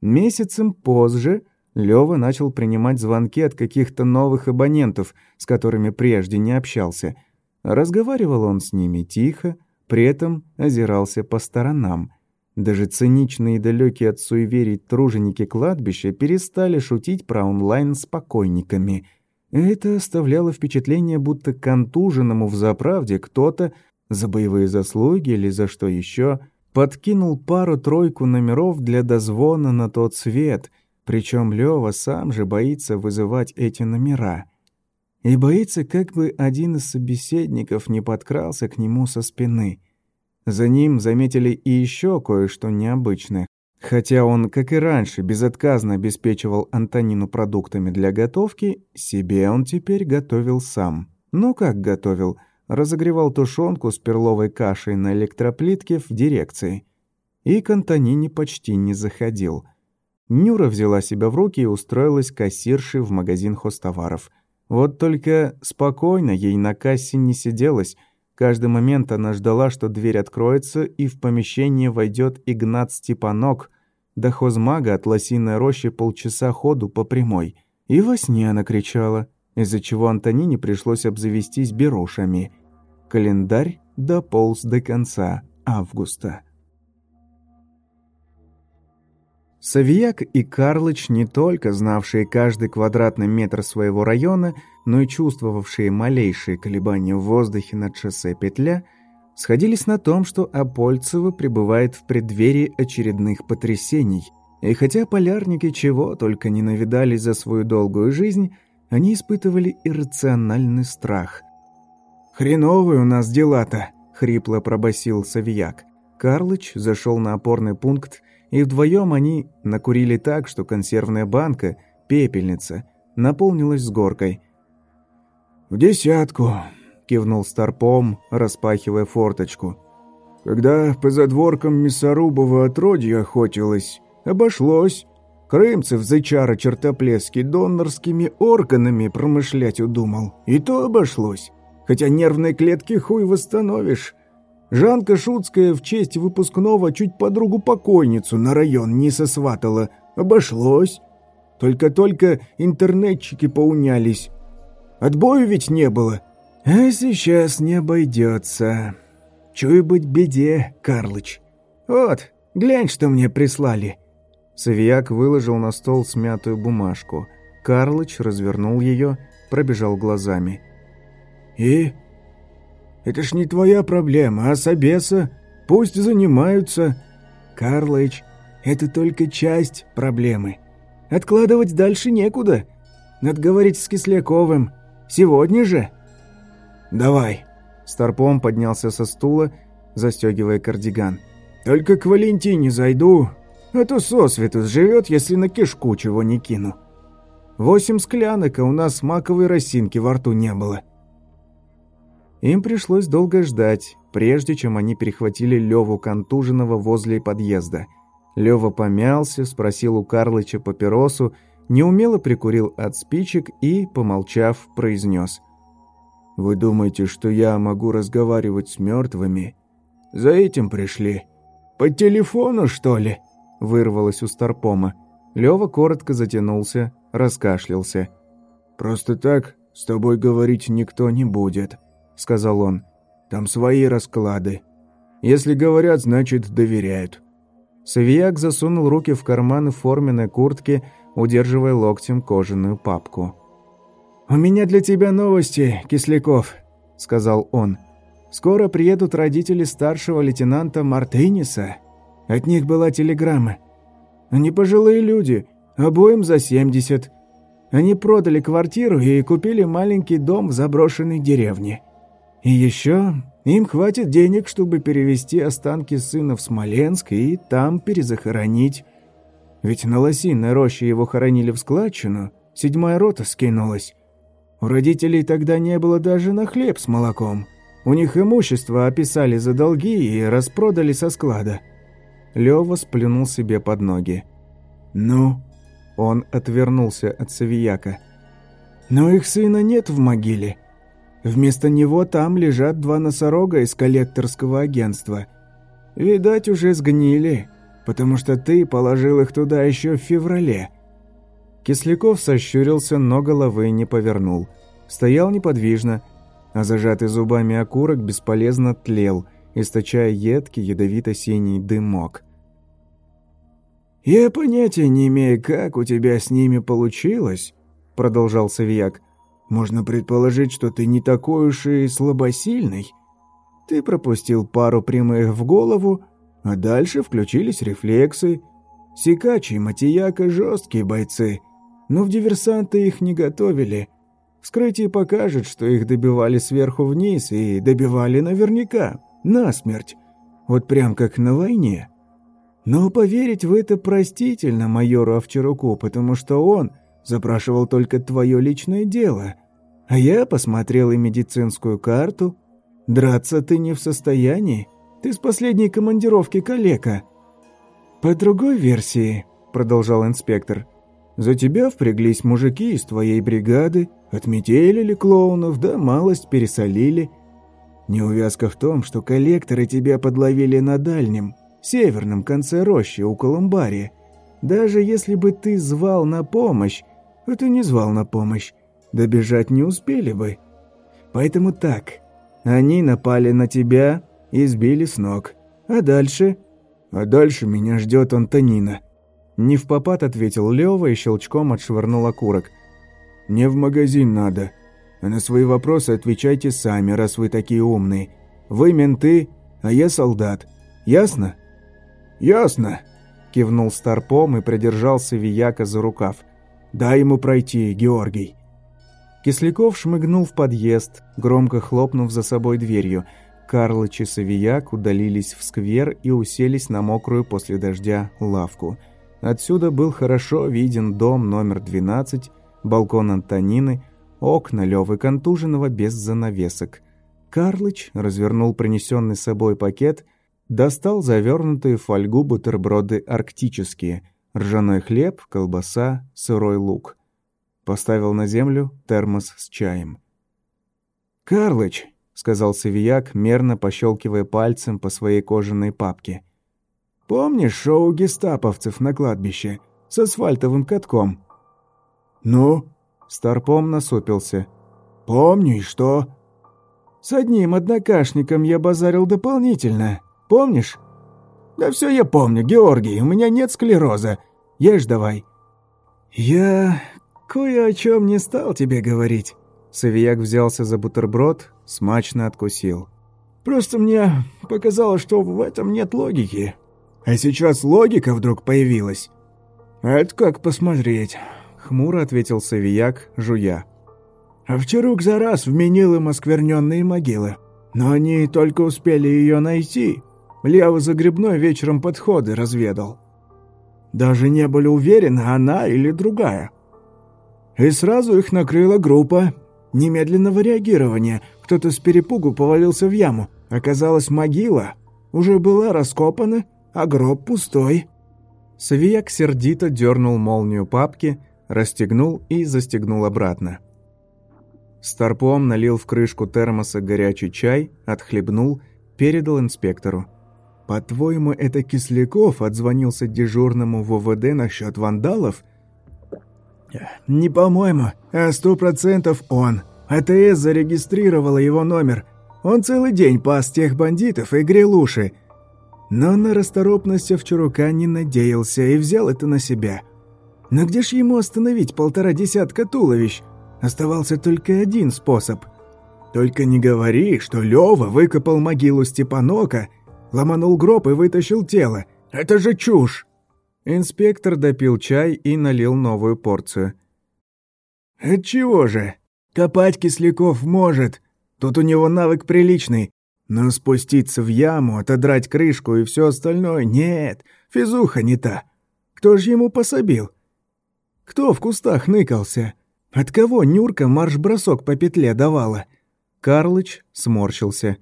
Месяцем позже Лёва начал принимать звонки от каких-то новых абонентов, с которыми прежде не общался – Разговаривал он с ними тихо, при этом озирался по сторонам. Даже циничные и далекие от суеверий труженики кладбища перестали шутить про онлайн с покойниками. Это оставляло впечатление, будто контуженному в заправде кто-то за боевые заслуги или за что еще подкинул пару-тройку номеров для дозвона на тот свет, причем Лева сам же боится вызывать эти номера и боится, как бы один из собеседников не подкрался к нему со спины. За ним заметили и еще кое-что необычное. Хотя он, как и раньше, безотказно обеспечивал Антонину продуктами для готовки, себе он теперь готовил сам. Ну как готовил? Разогревал тушенку с перловой кашей на электроплитке в дирекции. И к Антонине почти не заходил. Нюра взяла себя в руки и устроилась кассиршей в магазин хостоваров – вот только спокойно ей на кассе не сиделось. Каждый момент она ждала, что дверь откроется, и в помещение войдет Игнат Степанок, до хозмага от лосиной рощи полчаса ходу по прямой. И во сне она кричала, из-за чего Антонине пришлось обзавестись берушами. Календарь дополз до конца августа. Савияк и Карлыч, не только знавшие каждый квадратный метр своего района, но и чувствовавшие малейшие колебания в воздухе над шоссе Петля, сходились на том, что Апольцево пребывает в преддверии очередных потрясений. И хотя полярники чего только не навидались за свою долгую жизнь, они испытывали иррациональный страх. «Хреновые у нас дела-то!» — хрипло пробасил Савияк. Карлыч зашел на опорный пункт и вдвоем они накурили так, что консервная банка, пепельница, наполнилась с горкой. «В десятку», — кивнул Старпом, распахивая форточку. «Когда по задворкам мясорубого отродья охотилась, обошлось. Крымцев зычара чертоплески донорскими органами промышлять удумал. И то обошлось. Хотя нервные клетки хуй восстановишь. Жанка Шуцкая в честь выпускного чуть подругу-покойницу на район не сосватала. Обошлось. Только-только интернетчики поунялись. Отбою ведь не было. А сейчас не обойдется. Чую быть беде, Карлыч. Вот, глянь, что мне прислали. Савияк выложил на стол смятую бумажку. Карлыч развернул ее, пробежал глазами. «И это ж не твоя проблема, а Собеса. Пусть занимаются. Карлыч, это только часть проблемы. Откладывать дальше некуда. Надо говорить с Кисляковым. Сегодня же. Давай. Старпом поднялся со стула, застегивая кардиган. Только к Валентине зайду, а то сосвету живет, если на кишку чего не кину. Восемь склянок, а у нас маковой росинки во рту не было. Им пришлось долго ждать, прежде чем они перехватили Леву контуженного возле подъезда. Лева помялся, спросил у Карлыча папиросу, неумело прикурил от спичек и, помолчав, произнес. «Вы думаете, что я могу разговаривать с мертвыми? За этим пришли. По телефону, что ли?» вырвалось у Старпома. Лева коротко затянулся, раскашлялся. «Просто так с тобой говорить никто не будет», — сказал он. «Там свои расклады. Если говорят, значит, доверяют». Савияк засунул руки в карманы форменной куртки, удерживая локтем кожаную папку. «У меня для тебя новости, Кисляков», — сказал он. «Скоро приедут родители старшего лейтенанта Мартыниса. От них была телеграмма. Они пожилые люди, обоим за семьдесят. Они продали квартиру и купили маленький дом в заброшенной деревне. И еще им хватит денег, чтобы перевести останки сына в Смоленск и там перезахоронить. Ведь на лосиной роще его хоронили в складчину, седьмая рота скинулась. У родителей тогда не было даже на хлеб с молоком. У них имущество описали за долги и распродали со склада». Лёва сплюнул себе под ноги. «Ну?» Он отвернулся от Савияка. «Но их сына нет в могиле. Вместо него там лежат два носорога из коллекторского агентства. Видать, уже сгнили, потому что ты положил их туда еще в феврале». Кисляков сощурился, но головы не повернул. Стоял неподвижно, а зажатый зубами окурок бесполезно тлел, источая едкий ядовито-синий дымок. «Я понятия не имею, как у тебя с ними получилось», — продолжал Савияк. «Можно предположить, что ты не такой уж и слабосильный. Ты пропустил пару прямых в голову, а дальше включились рефлексы. Сикачи Матияка — жесткие бойцы, но в диверсанты их не готовили. Вскрытие покажет, что их добивали сверху вниз и добивали наверняка, насмерть. Вот прям как на войне». Но поверить в это простительно майору Овчаруку, потому что он запрашивал только твое личное дело. А я посмотрел и медицинскую карту. Драться ты не в состоянии. Ты с последней командировки калека. По другой версии, продолжал инспектор, за тебя впряглись мужики из твоей бригады, отметелили клоунов, да малость пересолили. Неувязка в том, что коллекторы тебя подловили на дальнем, северном конце рощи у Колумбария. Даже если бы ты звал на помощь, а ты не звал на помощь, добежать не успели бы. Поэтому так, они напали на тебя и сбили с ног. А дальше? А дальше меня ждет Антонина. Не в попад ответил Лёва и щелчком отшвырнул окурок. Мне в магазин надо. А на свои вопросы отвечайте сами, раз вы такие умные. Вы менты, а я солдат. Ясно? «Ясно», — кивнул Старпом и придержался Вияка за рукав. «Дай ему пройти, Георгий». Кисляков шмыгнул в подъезд, громко хлопнув за собой дверью. Карлыч и Савияк удалились в сквер и уселись на мокрую после дождя лавку. Отсюда был хорошо виден дом номер 12, балкон Антонины, окна Лёвы Контуженного без занавесок. Карлыч развернул принесенный с собой пакет — Достал завернутые в фольгу бутерброды арктические, ржаной хлеб, колбаса, сырой лук. Поставил на землю термос с чаем. «Карлыч», — сказал Савияк, мерно пощелкивая пальцем по своей кожаной папке. «Помнишь шоу гестаповцев на кладбище с асфальтовым катком?» «Ну?» — Старпом насупился. «Помню, и что?» «С одним однокашником я базарил дополнительно. Помнишь?» «Да все я помню, Георгий, у меня нет склероза. Ешь давай». «Я кое о чем не стал тебе говорить». Савияк взялся за бутерброд, смачно откусил. «Просто мне показалось, что в этом нет логики. А сейчас логика вдруг появилась». «Это как посмотреть», — хмуро ответил Савияк, жуя. «Овчарук за раз вменил им оскверненные могилы, но они только успели ее найти, Лева Загребной вечером подходы разведал. Даже не были уверены, она или другая. И сразу их накрыла группа немедленного реагирования. Кто-то с перепугу повалился в яму. Оказалось, могила уже была раскопана, а гроб пустой. Савияк сердито дернул молнию папки, расстегнул и застегнул обратно. Старпом налил в крышку термоса горячий чай, отхлебнул, передал инспектору. «По-твоему, это Кисляков отзвонился дежурному в ОВД насчет вандалов?» «Не по-моему, а сто процентов он. АТС зарегистрировала его номер. Он целый день пас тех бандитов и грел уши. Но на расторопность Овчарука не надеялся и взял это на себя. Но где ж ему остановить полтора десятка туловищ? Оставался только один способ. Только не говори, что Лёва выкопал могилу Степанока – Ломанул гроб и вытащил тело. Это же чушь!» Инспектор допил чай и налил новую порцию. «Отчего же? Копать Кисляков может. Тут у него навык приличный. Но спуститься в яму, отодрать крышку и все остальное — нет, физуха не та. Кто же ему пособил? Кто в кустах ныкался? От кого Нюрка марш-бросок по петле давала? Карлыч сморщился.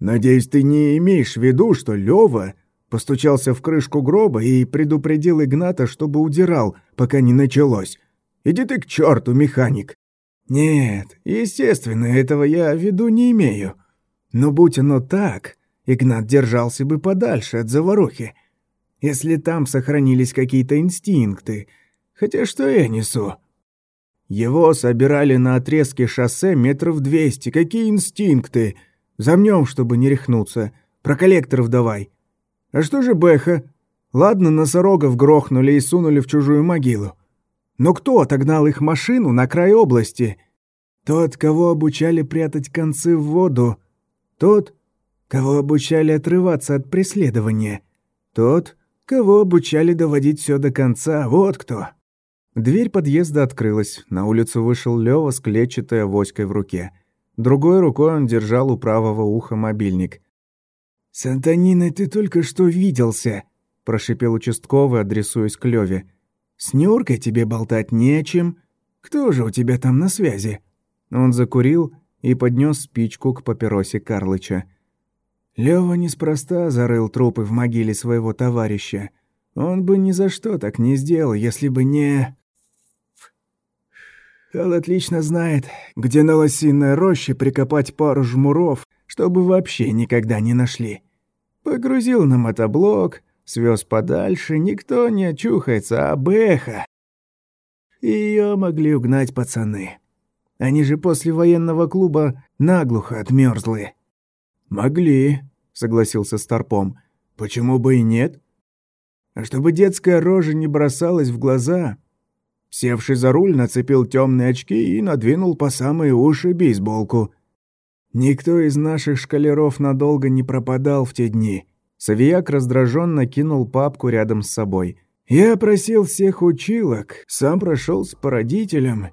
«Надеюсь, ты не имеешь в виду, что Лёва постучался в крышку гроба и предупредил Игната, чтобы удирал, пока не началось. Иди ты к черту, механик!» «Нет, естественно, этого я в виду не имею. Но будь оно так, Игнат держался бы подальше от заварухи. Если там сохранились какие-то инстинкты. Хотя что я несу?» Его собирали на отрезке шоссе метров двести. Какие инстинкты? Замнем, чтобы не рехнуться. Про коллекторов давай. А что же Бэха? Ладно, носорогов грохнули и сунули в чужую могилу. Но кто отогнал их машину на край области? Тот, кого обучали прятать концы в воду. Тот, кого обучали отрываться от преследования. Тот, кого обучали доводить все до конца. Вот кто. Дверь подъезда открылась. На улицу вышел Лёва с клетчатой авоськой в руке. Другой рукой он держал у правого уха мобильник. «С Антониной ты только что виделся», – прошипел участковый, адресуясь к Лёве. «С Нюркой тебе болтать не о чем. Кто же у тебя там на связи?» Он закурил и поднес спичку к папиросе Карлыча. Лёва неспроста зарыл трупы в могиле своего товарища. Он бы ни за что так не сделал, если бы не... Он отлично знает, где на лосиной роще прикопать пару жмуров, чтобы вообще никогда не нашли. Погрузил на мотоблок, свез подальше, никто не очухается, а Бэха. Ее могли угнать пацаны. Они же после военного клуба наглухо отмерзлые. «Могли», — согласился Старпом. «Почему бы и нет?» А чтобы детская рожа не бросалась в глаза, Севший за руль нацепил темные очки и надвинул по самые уши бейсболку. Никто из наших шкалеров надолго не пропадал в те дни. Савияк раздраженно кинул папку рядом с собой. Я просил всех училок, сам прошелся по родителям,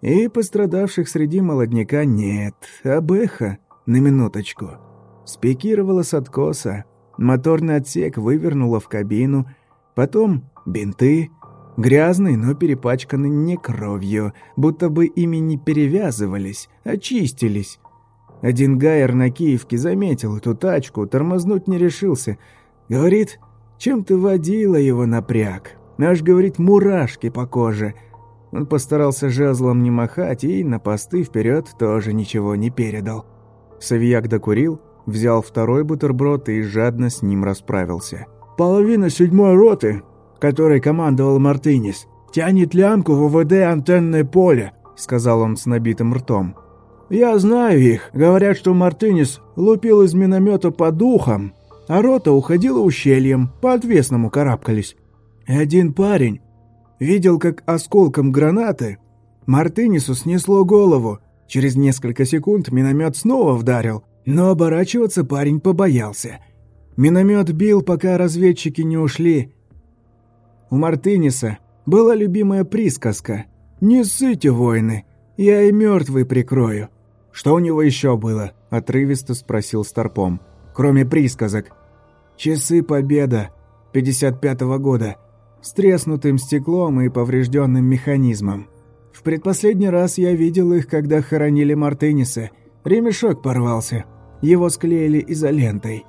и пострадавших среди молодняка нет, а Бэха, на минуточку, спикировала с откоса, моторный отсек вывернула в кабину, потом бинты — Грязный, но перепачканный не кровью, будто бы ими не перевязывались, очистились. Один гайер на Киевке заметил эту тачку, тормознуть не решился. Говорит, чем ты водила его напряг? Аж, говорит, мурашки по коже. Он постарался жезлом не махать и на посты вперед тоже ничего не передал. Савияк докурил, взял второй бутерброд и жадно с ним расправился. «Половина седьмой роты которой командовал Мартынис, тянет лямку в УВД антенное поле», — сказал он с набитым ртом. «Я знаю их. Говорят, что Мартынис лупил из миномета по духам, а рота уходила ущельем, по отвесному карабкались. И один парень видел, как осколком гранаты Мартынису снесло голову. Через несколько секунд миномет снова вдарил, но оборачиваться парень побоялся. Миномет бил, пока разведчики не ушли, у Мартыниса была любимая присказка «Не ссыте, воины, я и мертвый прикрою». «Что у него еще было?» – отрывисто спросил Старпом. «Кроме присказок». «Часы Победа, 55-го года, с треснутым стеклом и поврежденным механизмом. В предпоследний раз я видел их, когда хоронили Мартыниса. Ремешок порвался. Его склеили изолентой».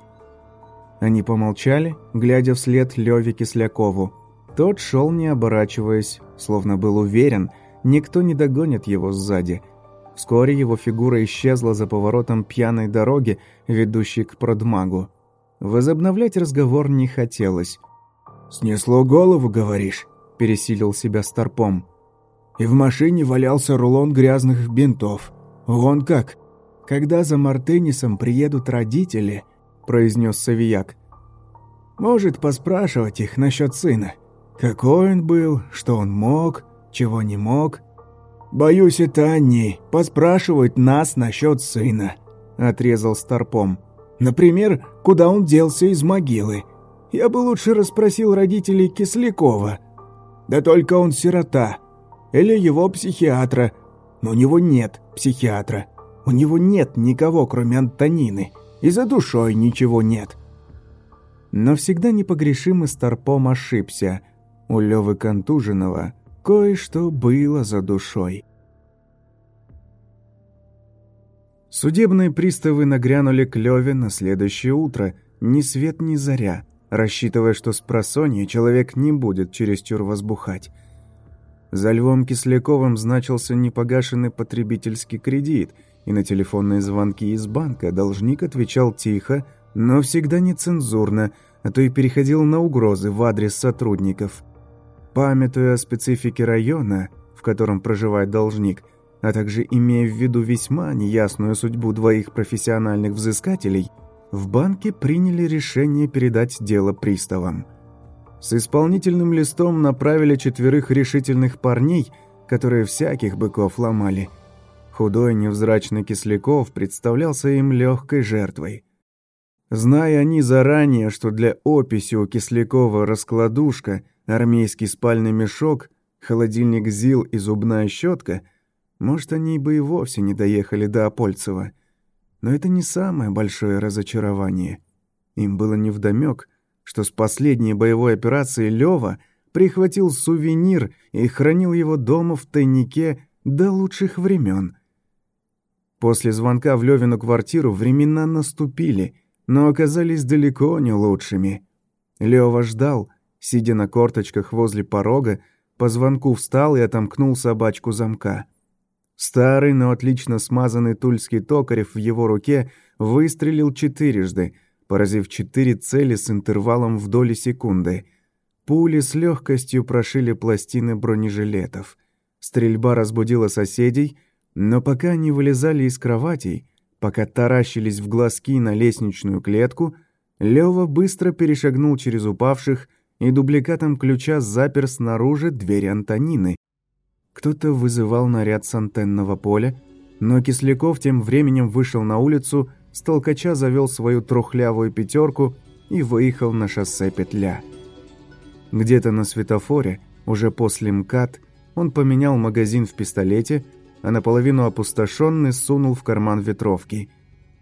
Они помолчали, глядя вслед Леве Кислякову. Тот шел не оборачиваясь, словно был уверен, никто не догонит его сзади. Вскоре его фигура исчезла за поворотом пьяной дороги, ведущей к продмагу. Возобновлять разговор не хотелось. «Снесло голову, говоришь?» – пересилил себя Старпом. «И в машине валялся рулон грязных бинтов. Вон как! Когда за Мартынисом приедут родители», – произнес Савияк. «Может поспрашивать их насчет сына». Какой он был, что он мог, чего не мог. «Боюсь, это они поспрашивают нас насчет сына», — отрезал Старпом. «Например, куда он делся из могилы. Я бы лучше расспросил родителей Кислякова. Да только он сирота. Или его психиатра. Но у него нет психиатра. У него нет никого, кроме Антонины. И за душой ничего нет». Но всегда непогрешимый Старпом ошибся — у Лёвы Контуженного кое-что было за душой. Судебные приставы нагрянули к Леве на следующее утро, ни свет ни заря, рассчитывая, что с просонья человек не будет чересчур возбухать. За Львом Кисляковым значился непогашенный потребительский кредит, и на телефонные звонки из банка должник отвечал тихо, но всегда нецензурно, а то и переходил на угрозы в адрес сотрудников. Памятуя о специфике района, в котором проживает должник, а также имея в виду весьма неясную судьбу двоих профессиональных взыскателей, в банке приняли решение передать дело приставам. С исполнительным листом направили четверых решительных парней, которые всяких быков ломали. Худой невзрачный Кисляков представлялся им легкой жертвой. Зная они заранее, что для описи у Кислякова раскладушка, армейский спальный мешок, холодильник ЗИЛ и зубная щетка – может, они бы и вовсе не доехали до Апольцева. Но это не самое большое разочарование. Им было невдомёк, что с последней боевой операции Лёва прихватил сувенир и хранил его дома в тайнике до лучших времен. После звонка в Лёвину квартиру времена наступили, но оказались далеко не лучшими. Лёва ждал, сидя на корточках возле порога, по звонку встал и отомкнул собачку замка. Старый, но отлично смазанный тульский токарев в его руке выстрелил четырежды, поразив четыре цели с интервалом в доли секунды. Пули с легкостью прошили пластины бронежилетов. Стрельба разбудила соседей, но пока они вылезали из кроватей, пока таращились в глазки на лестничную клетку, Лёва быстро перешагнул через упавших и дубликатом ключа запер снаружи дверь Антонины, кто-то вызывал наряд с антенного поля, но Кисляков тем временем вышел на улицу, с толкача завел свою трухлявую пятерку и выехал на шоссе Петля. Где-то на светофоре, уже после МКАД, он поменял магазин в пистолете, а наполовину опустошенный сунул в карман ветровки.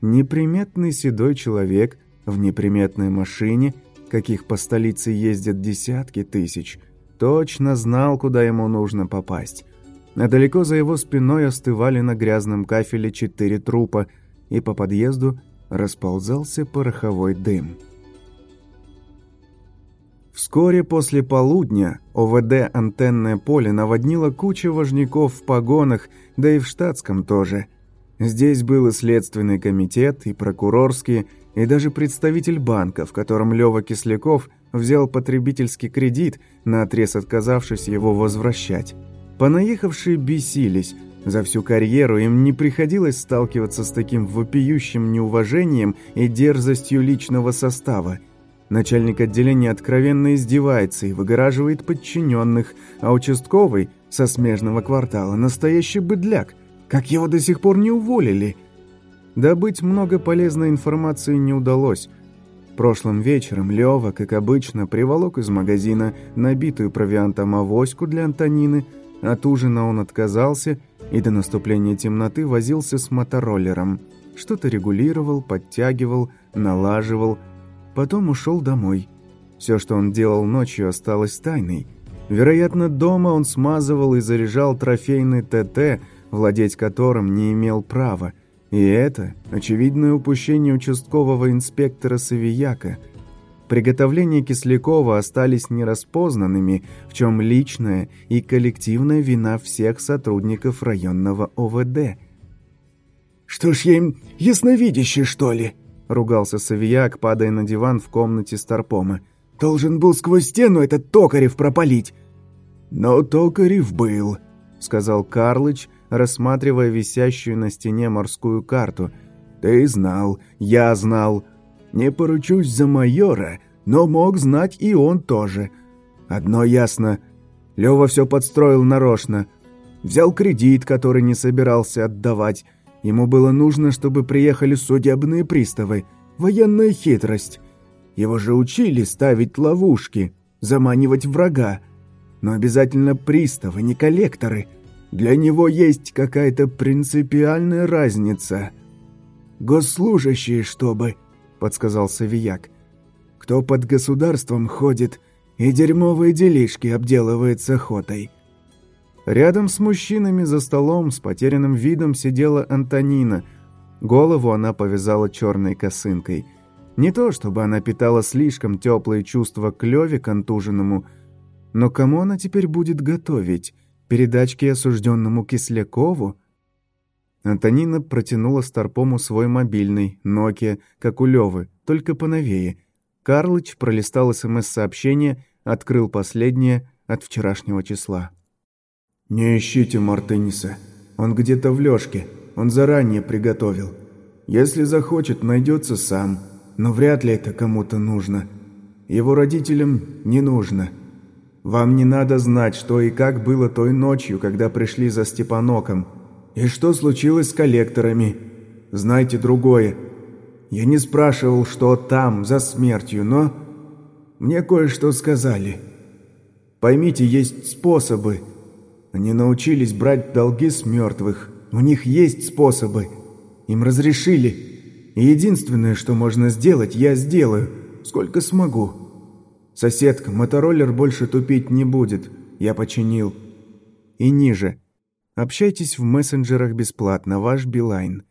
Неприметный седой человек в неприметной машине, каких по столице ездят десятки тысяч – точно знал, куда ему нужно попасть. А далеко за его спиной остывали на грязном кафеле четыре трупа, и по подъезду расползался пороховой дым. Вскоре после полудня ОВД «Антенное поле» наводнило куча важняков в погонах, да и в штатском тоже. Здесь был и следственный комитет, и прокурорский, и даже представитель банка, в котором Лёва Кисляков – взял потребительский кредит, наотрез отказавшись его возвращать. Понаехавшие бесились. За всю карьеру им не приходилось сталкиваться с таким вопиющим неуважением и дерзостью личного состава. Начальник отделения откровенно издевается и выгораживает подчиненных, а участковый со смежного квартала настоящий быдляк. Как его до сих пор не уволили? Добыть много полезной информации не удалось – Прошлым вечером Лёва, как обычно, приволок из магазина набитую провиантом авоську для Антонины. От ужина он отказался и до наступления темноты возился с мотороллером. Что-то регулировал, подтягивал, налаживал. Потом ушел домой. Все, что он делал ночью, осталось тайной. Вероятно, дома он смазывал и заряжал трофейный ТТ, владеть которым не имел права. И это очевидное упущение участкового инспектора Савияка. Приготовления Кислякова остались нераспознанными, в чем личная и коллективная вина всех сотрудников районного ОВД. «Что ж я им ясновидящий, что ли?» — ругался Савияк, падая на диван в комнате Старпома. «Должен был сквозь стену этот Токарев пропалить». «Но Токарев был», — сказал Карлыч, — рассматривая висящую на стене морскую карту. «Ты знал, я знал. Не поручусь за майора, но мог знать и он тоже. Одно ясно. Лёва все подстроил нарочно. Взял кредит, который не собирался отдавать. Ему было нужно, чтобы приехали судебные приставы. Военная хитрость. Его же учили ставить ловушки, заманивать врага. Но обязательно приставы, не коллекторы – для него есть какая-то принципиальная разница. Госслужащие, чтобы, подсказал Савияк. Кто под государством ходит и дерьмовые делишки обделывает с охотой. Рядом с мужчинами за столом с потерянным видом сидела Антонина. Голову она повязала черной косынкой. Не то, чтобы она питала слишком теплые чувства к Леве контуженному, но кому она теперь будет готовить? Передачки осужденному Кислякову? Антонина протянула Старпому свой мобильный, Nokia, как у Левы, только поновее. Карлыч пролистал СМС-сообщение, открыл последнее от вчерашнего числа. «Не ищите Мартыниса. Он где-то в лёжке. Он заранее приготовил. Если захочет, найдется сам. Но вряд ли это кому-то нужно. Его родителям не нужно. Вам не надо знать, что и как было той ночью, когда пришли за Степаноком. И что случилось с коллекторами. Знайте другое. Я не спрашивал, что там, за смертью, но... Мне кое-что сказали. Поймите, есть способы. Они научились брать долги с мертвых. У них есть способы. Им разрешили. И единственное, что можно сделать, я сделаю. Сколько смогу. Соседка, мотороллер больше тупить не будет. Я починил. И ниже. Общайтесь в мессенджерах бесплатно. Ваш Билайн.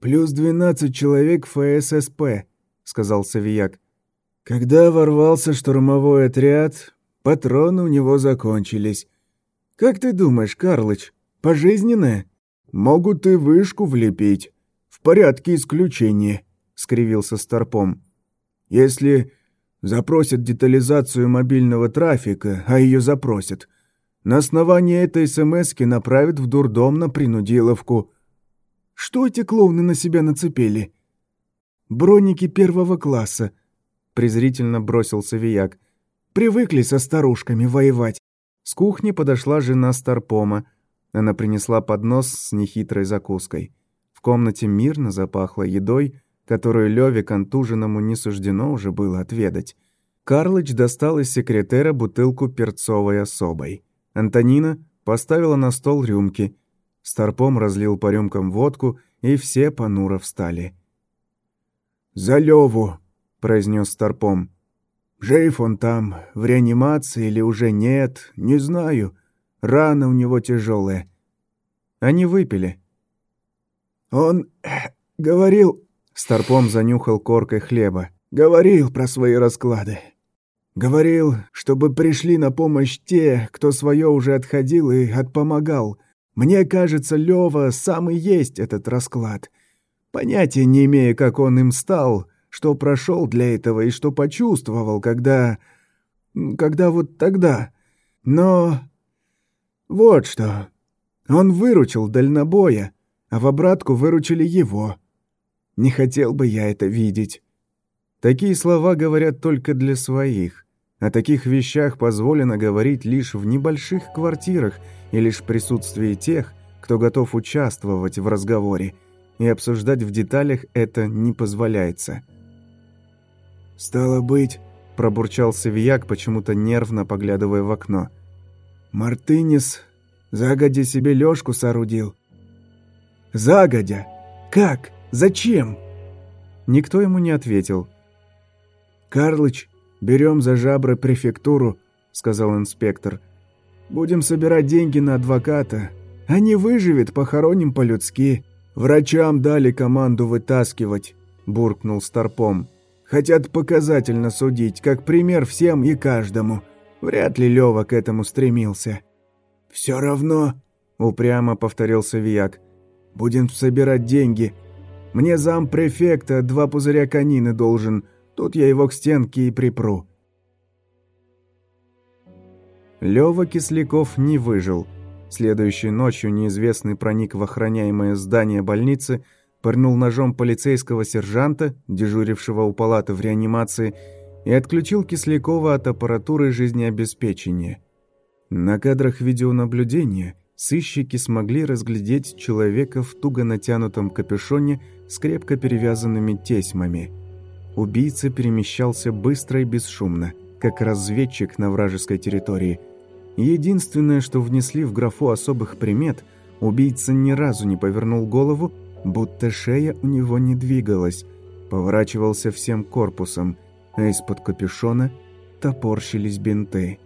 «Плюс двенадцать человек ФССП», — сказал Савияк. «Когда ворвался штурмовой отряд, патроны у него закончились. Как ты думаешь, Карлыч, пожизненное? Могут и вышку влепить. В порядке исключения», — скривился Старпом. «Если запросят детализацию мобильного трафика, а ее запросят, на основании этой СМСки направят в дурдом на принудиловку». Что эти клоуны на себя нацепили? Броники первого класса, презрительно бросил Савияк. Привыкли со старушками воевать. С кухни подошла жена Старпома. Она принесла поднос с нехитрой закуской. В комнате мирно запахло едой, которую Леве контуженному не суждено уже было отведать. Карлыч достал из секретера бутылку перцовой особой. Антонина поставила на стол рюмки – Старпом разлил по рюмкам водку, и все понуро встали. «За Леву!» — произнес Старпом. «Жив он там, в реанимации или уже нет, не знаю. Рана у него тяжелая». Они выпили. «Он говорил...» — Старпом занюхал коркой хлеба. «Говорил про свои расклады. Говорил, чтобы пришли на помощь те, кто свое уже отходил и отпомогал. Мне кажется, Лёва сам и есть этот расклад. Понятия не имея, как он им стал, что прошел для этого и что почувствовал, когда... когда вот тогда. Но... Вот что. Он выручил дальнобоя, а в обратку выручили его. Не хотел бы я это видеть. Такие слова говорят только для своих. О таких вещах позволено говорить лишь в небольших квартирах – и лишь в присутствии тех, кто готов участвовать в разговоре, и обсуждать в деталях это не позволяется. «Стало быть», – пробурчал Савияк, почему-то нервно поглядывая в окно. «Мартынис загодя себе лёжку соорудил». «Загодя? Как? Зачем?» Никто ему не ответил. «Карлыч, берем за жабры префектуру», — сказал инспектор. Будем собирать деньги на адвоката. Не выживет, похороним по-людски. Врачам дали команду вытаскивать», – буркнул Старпом. «Хотят показательно судить, как пример всем и каждому. Вряд ли Лёва к этому стремился». «Все равно», – упрямо повторил Савияк. «Будем собирать деньги. Мне зам префекта два пузыря конины должен. Тут я его к стенке и припру. Лёва Кисляков не выжил. Следующей ночью неизвестный проник в охраняемое здание больницы, пырнул ножом полицейского сержанта, дежурившего у палаты в реанимации, и отключил Кислякова от аппаратуры жизнеобеспечения. На кадрах видеонаблюдения сыщики смогли разглядеть человека в туго натянутом капюшоне с крепко перевязанными тесьмами. Убийца перемещался быстро и бесшумно, как разведчик на вражеской территории – Единственное, что внесли в графу особых примет, убийца ни разу не повернул голову, будто шея у него не двигалась, поворачивался всем корпусом, а из-под капюшона топорщились бинты.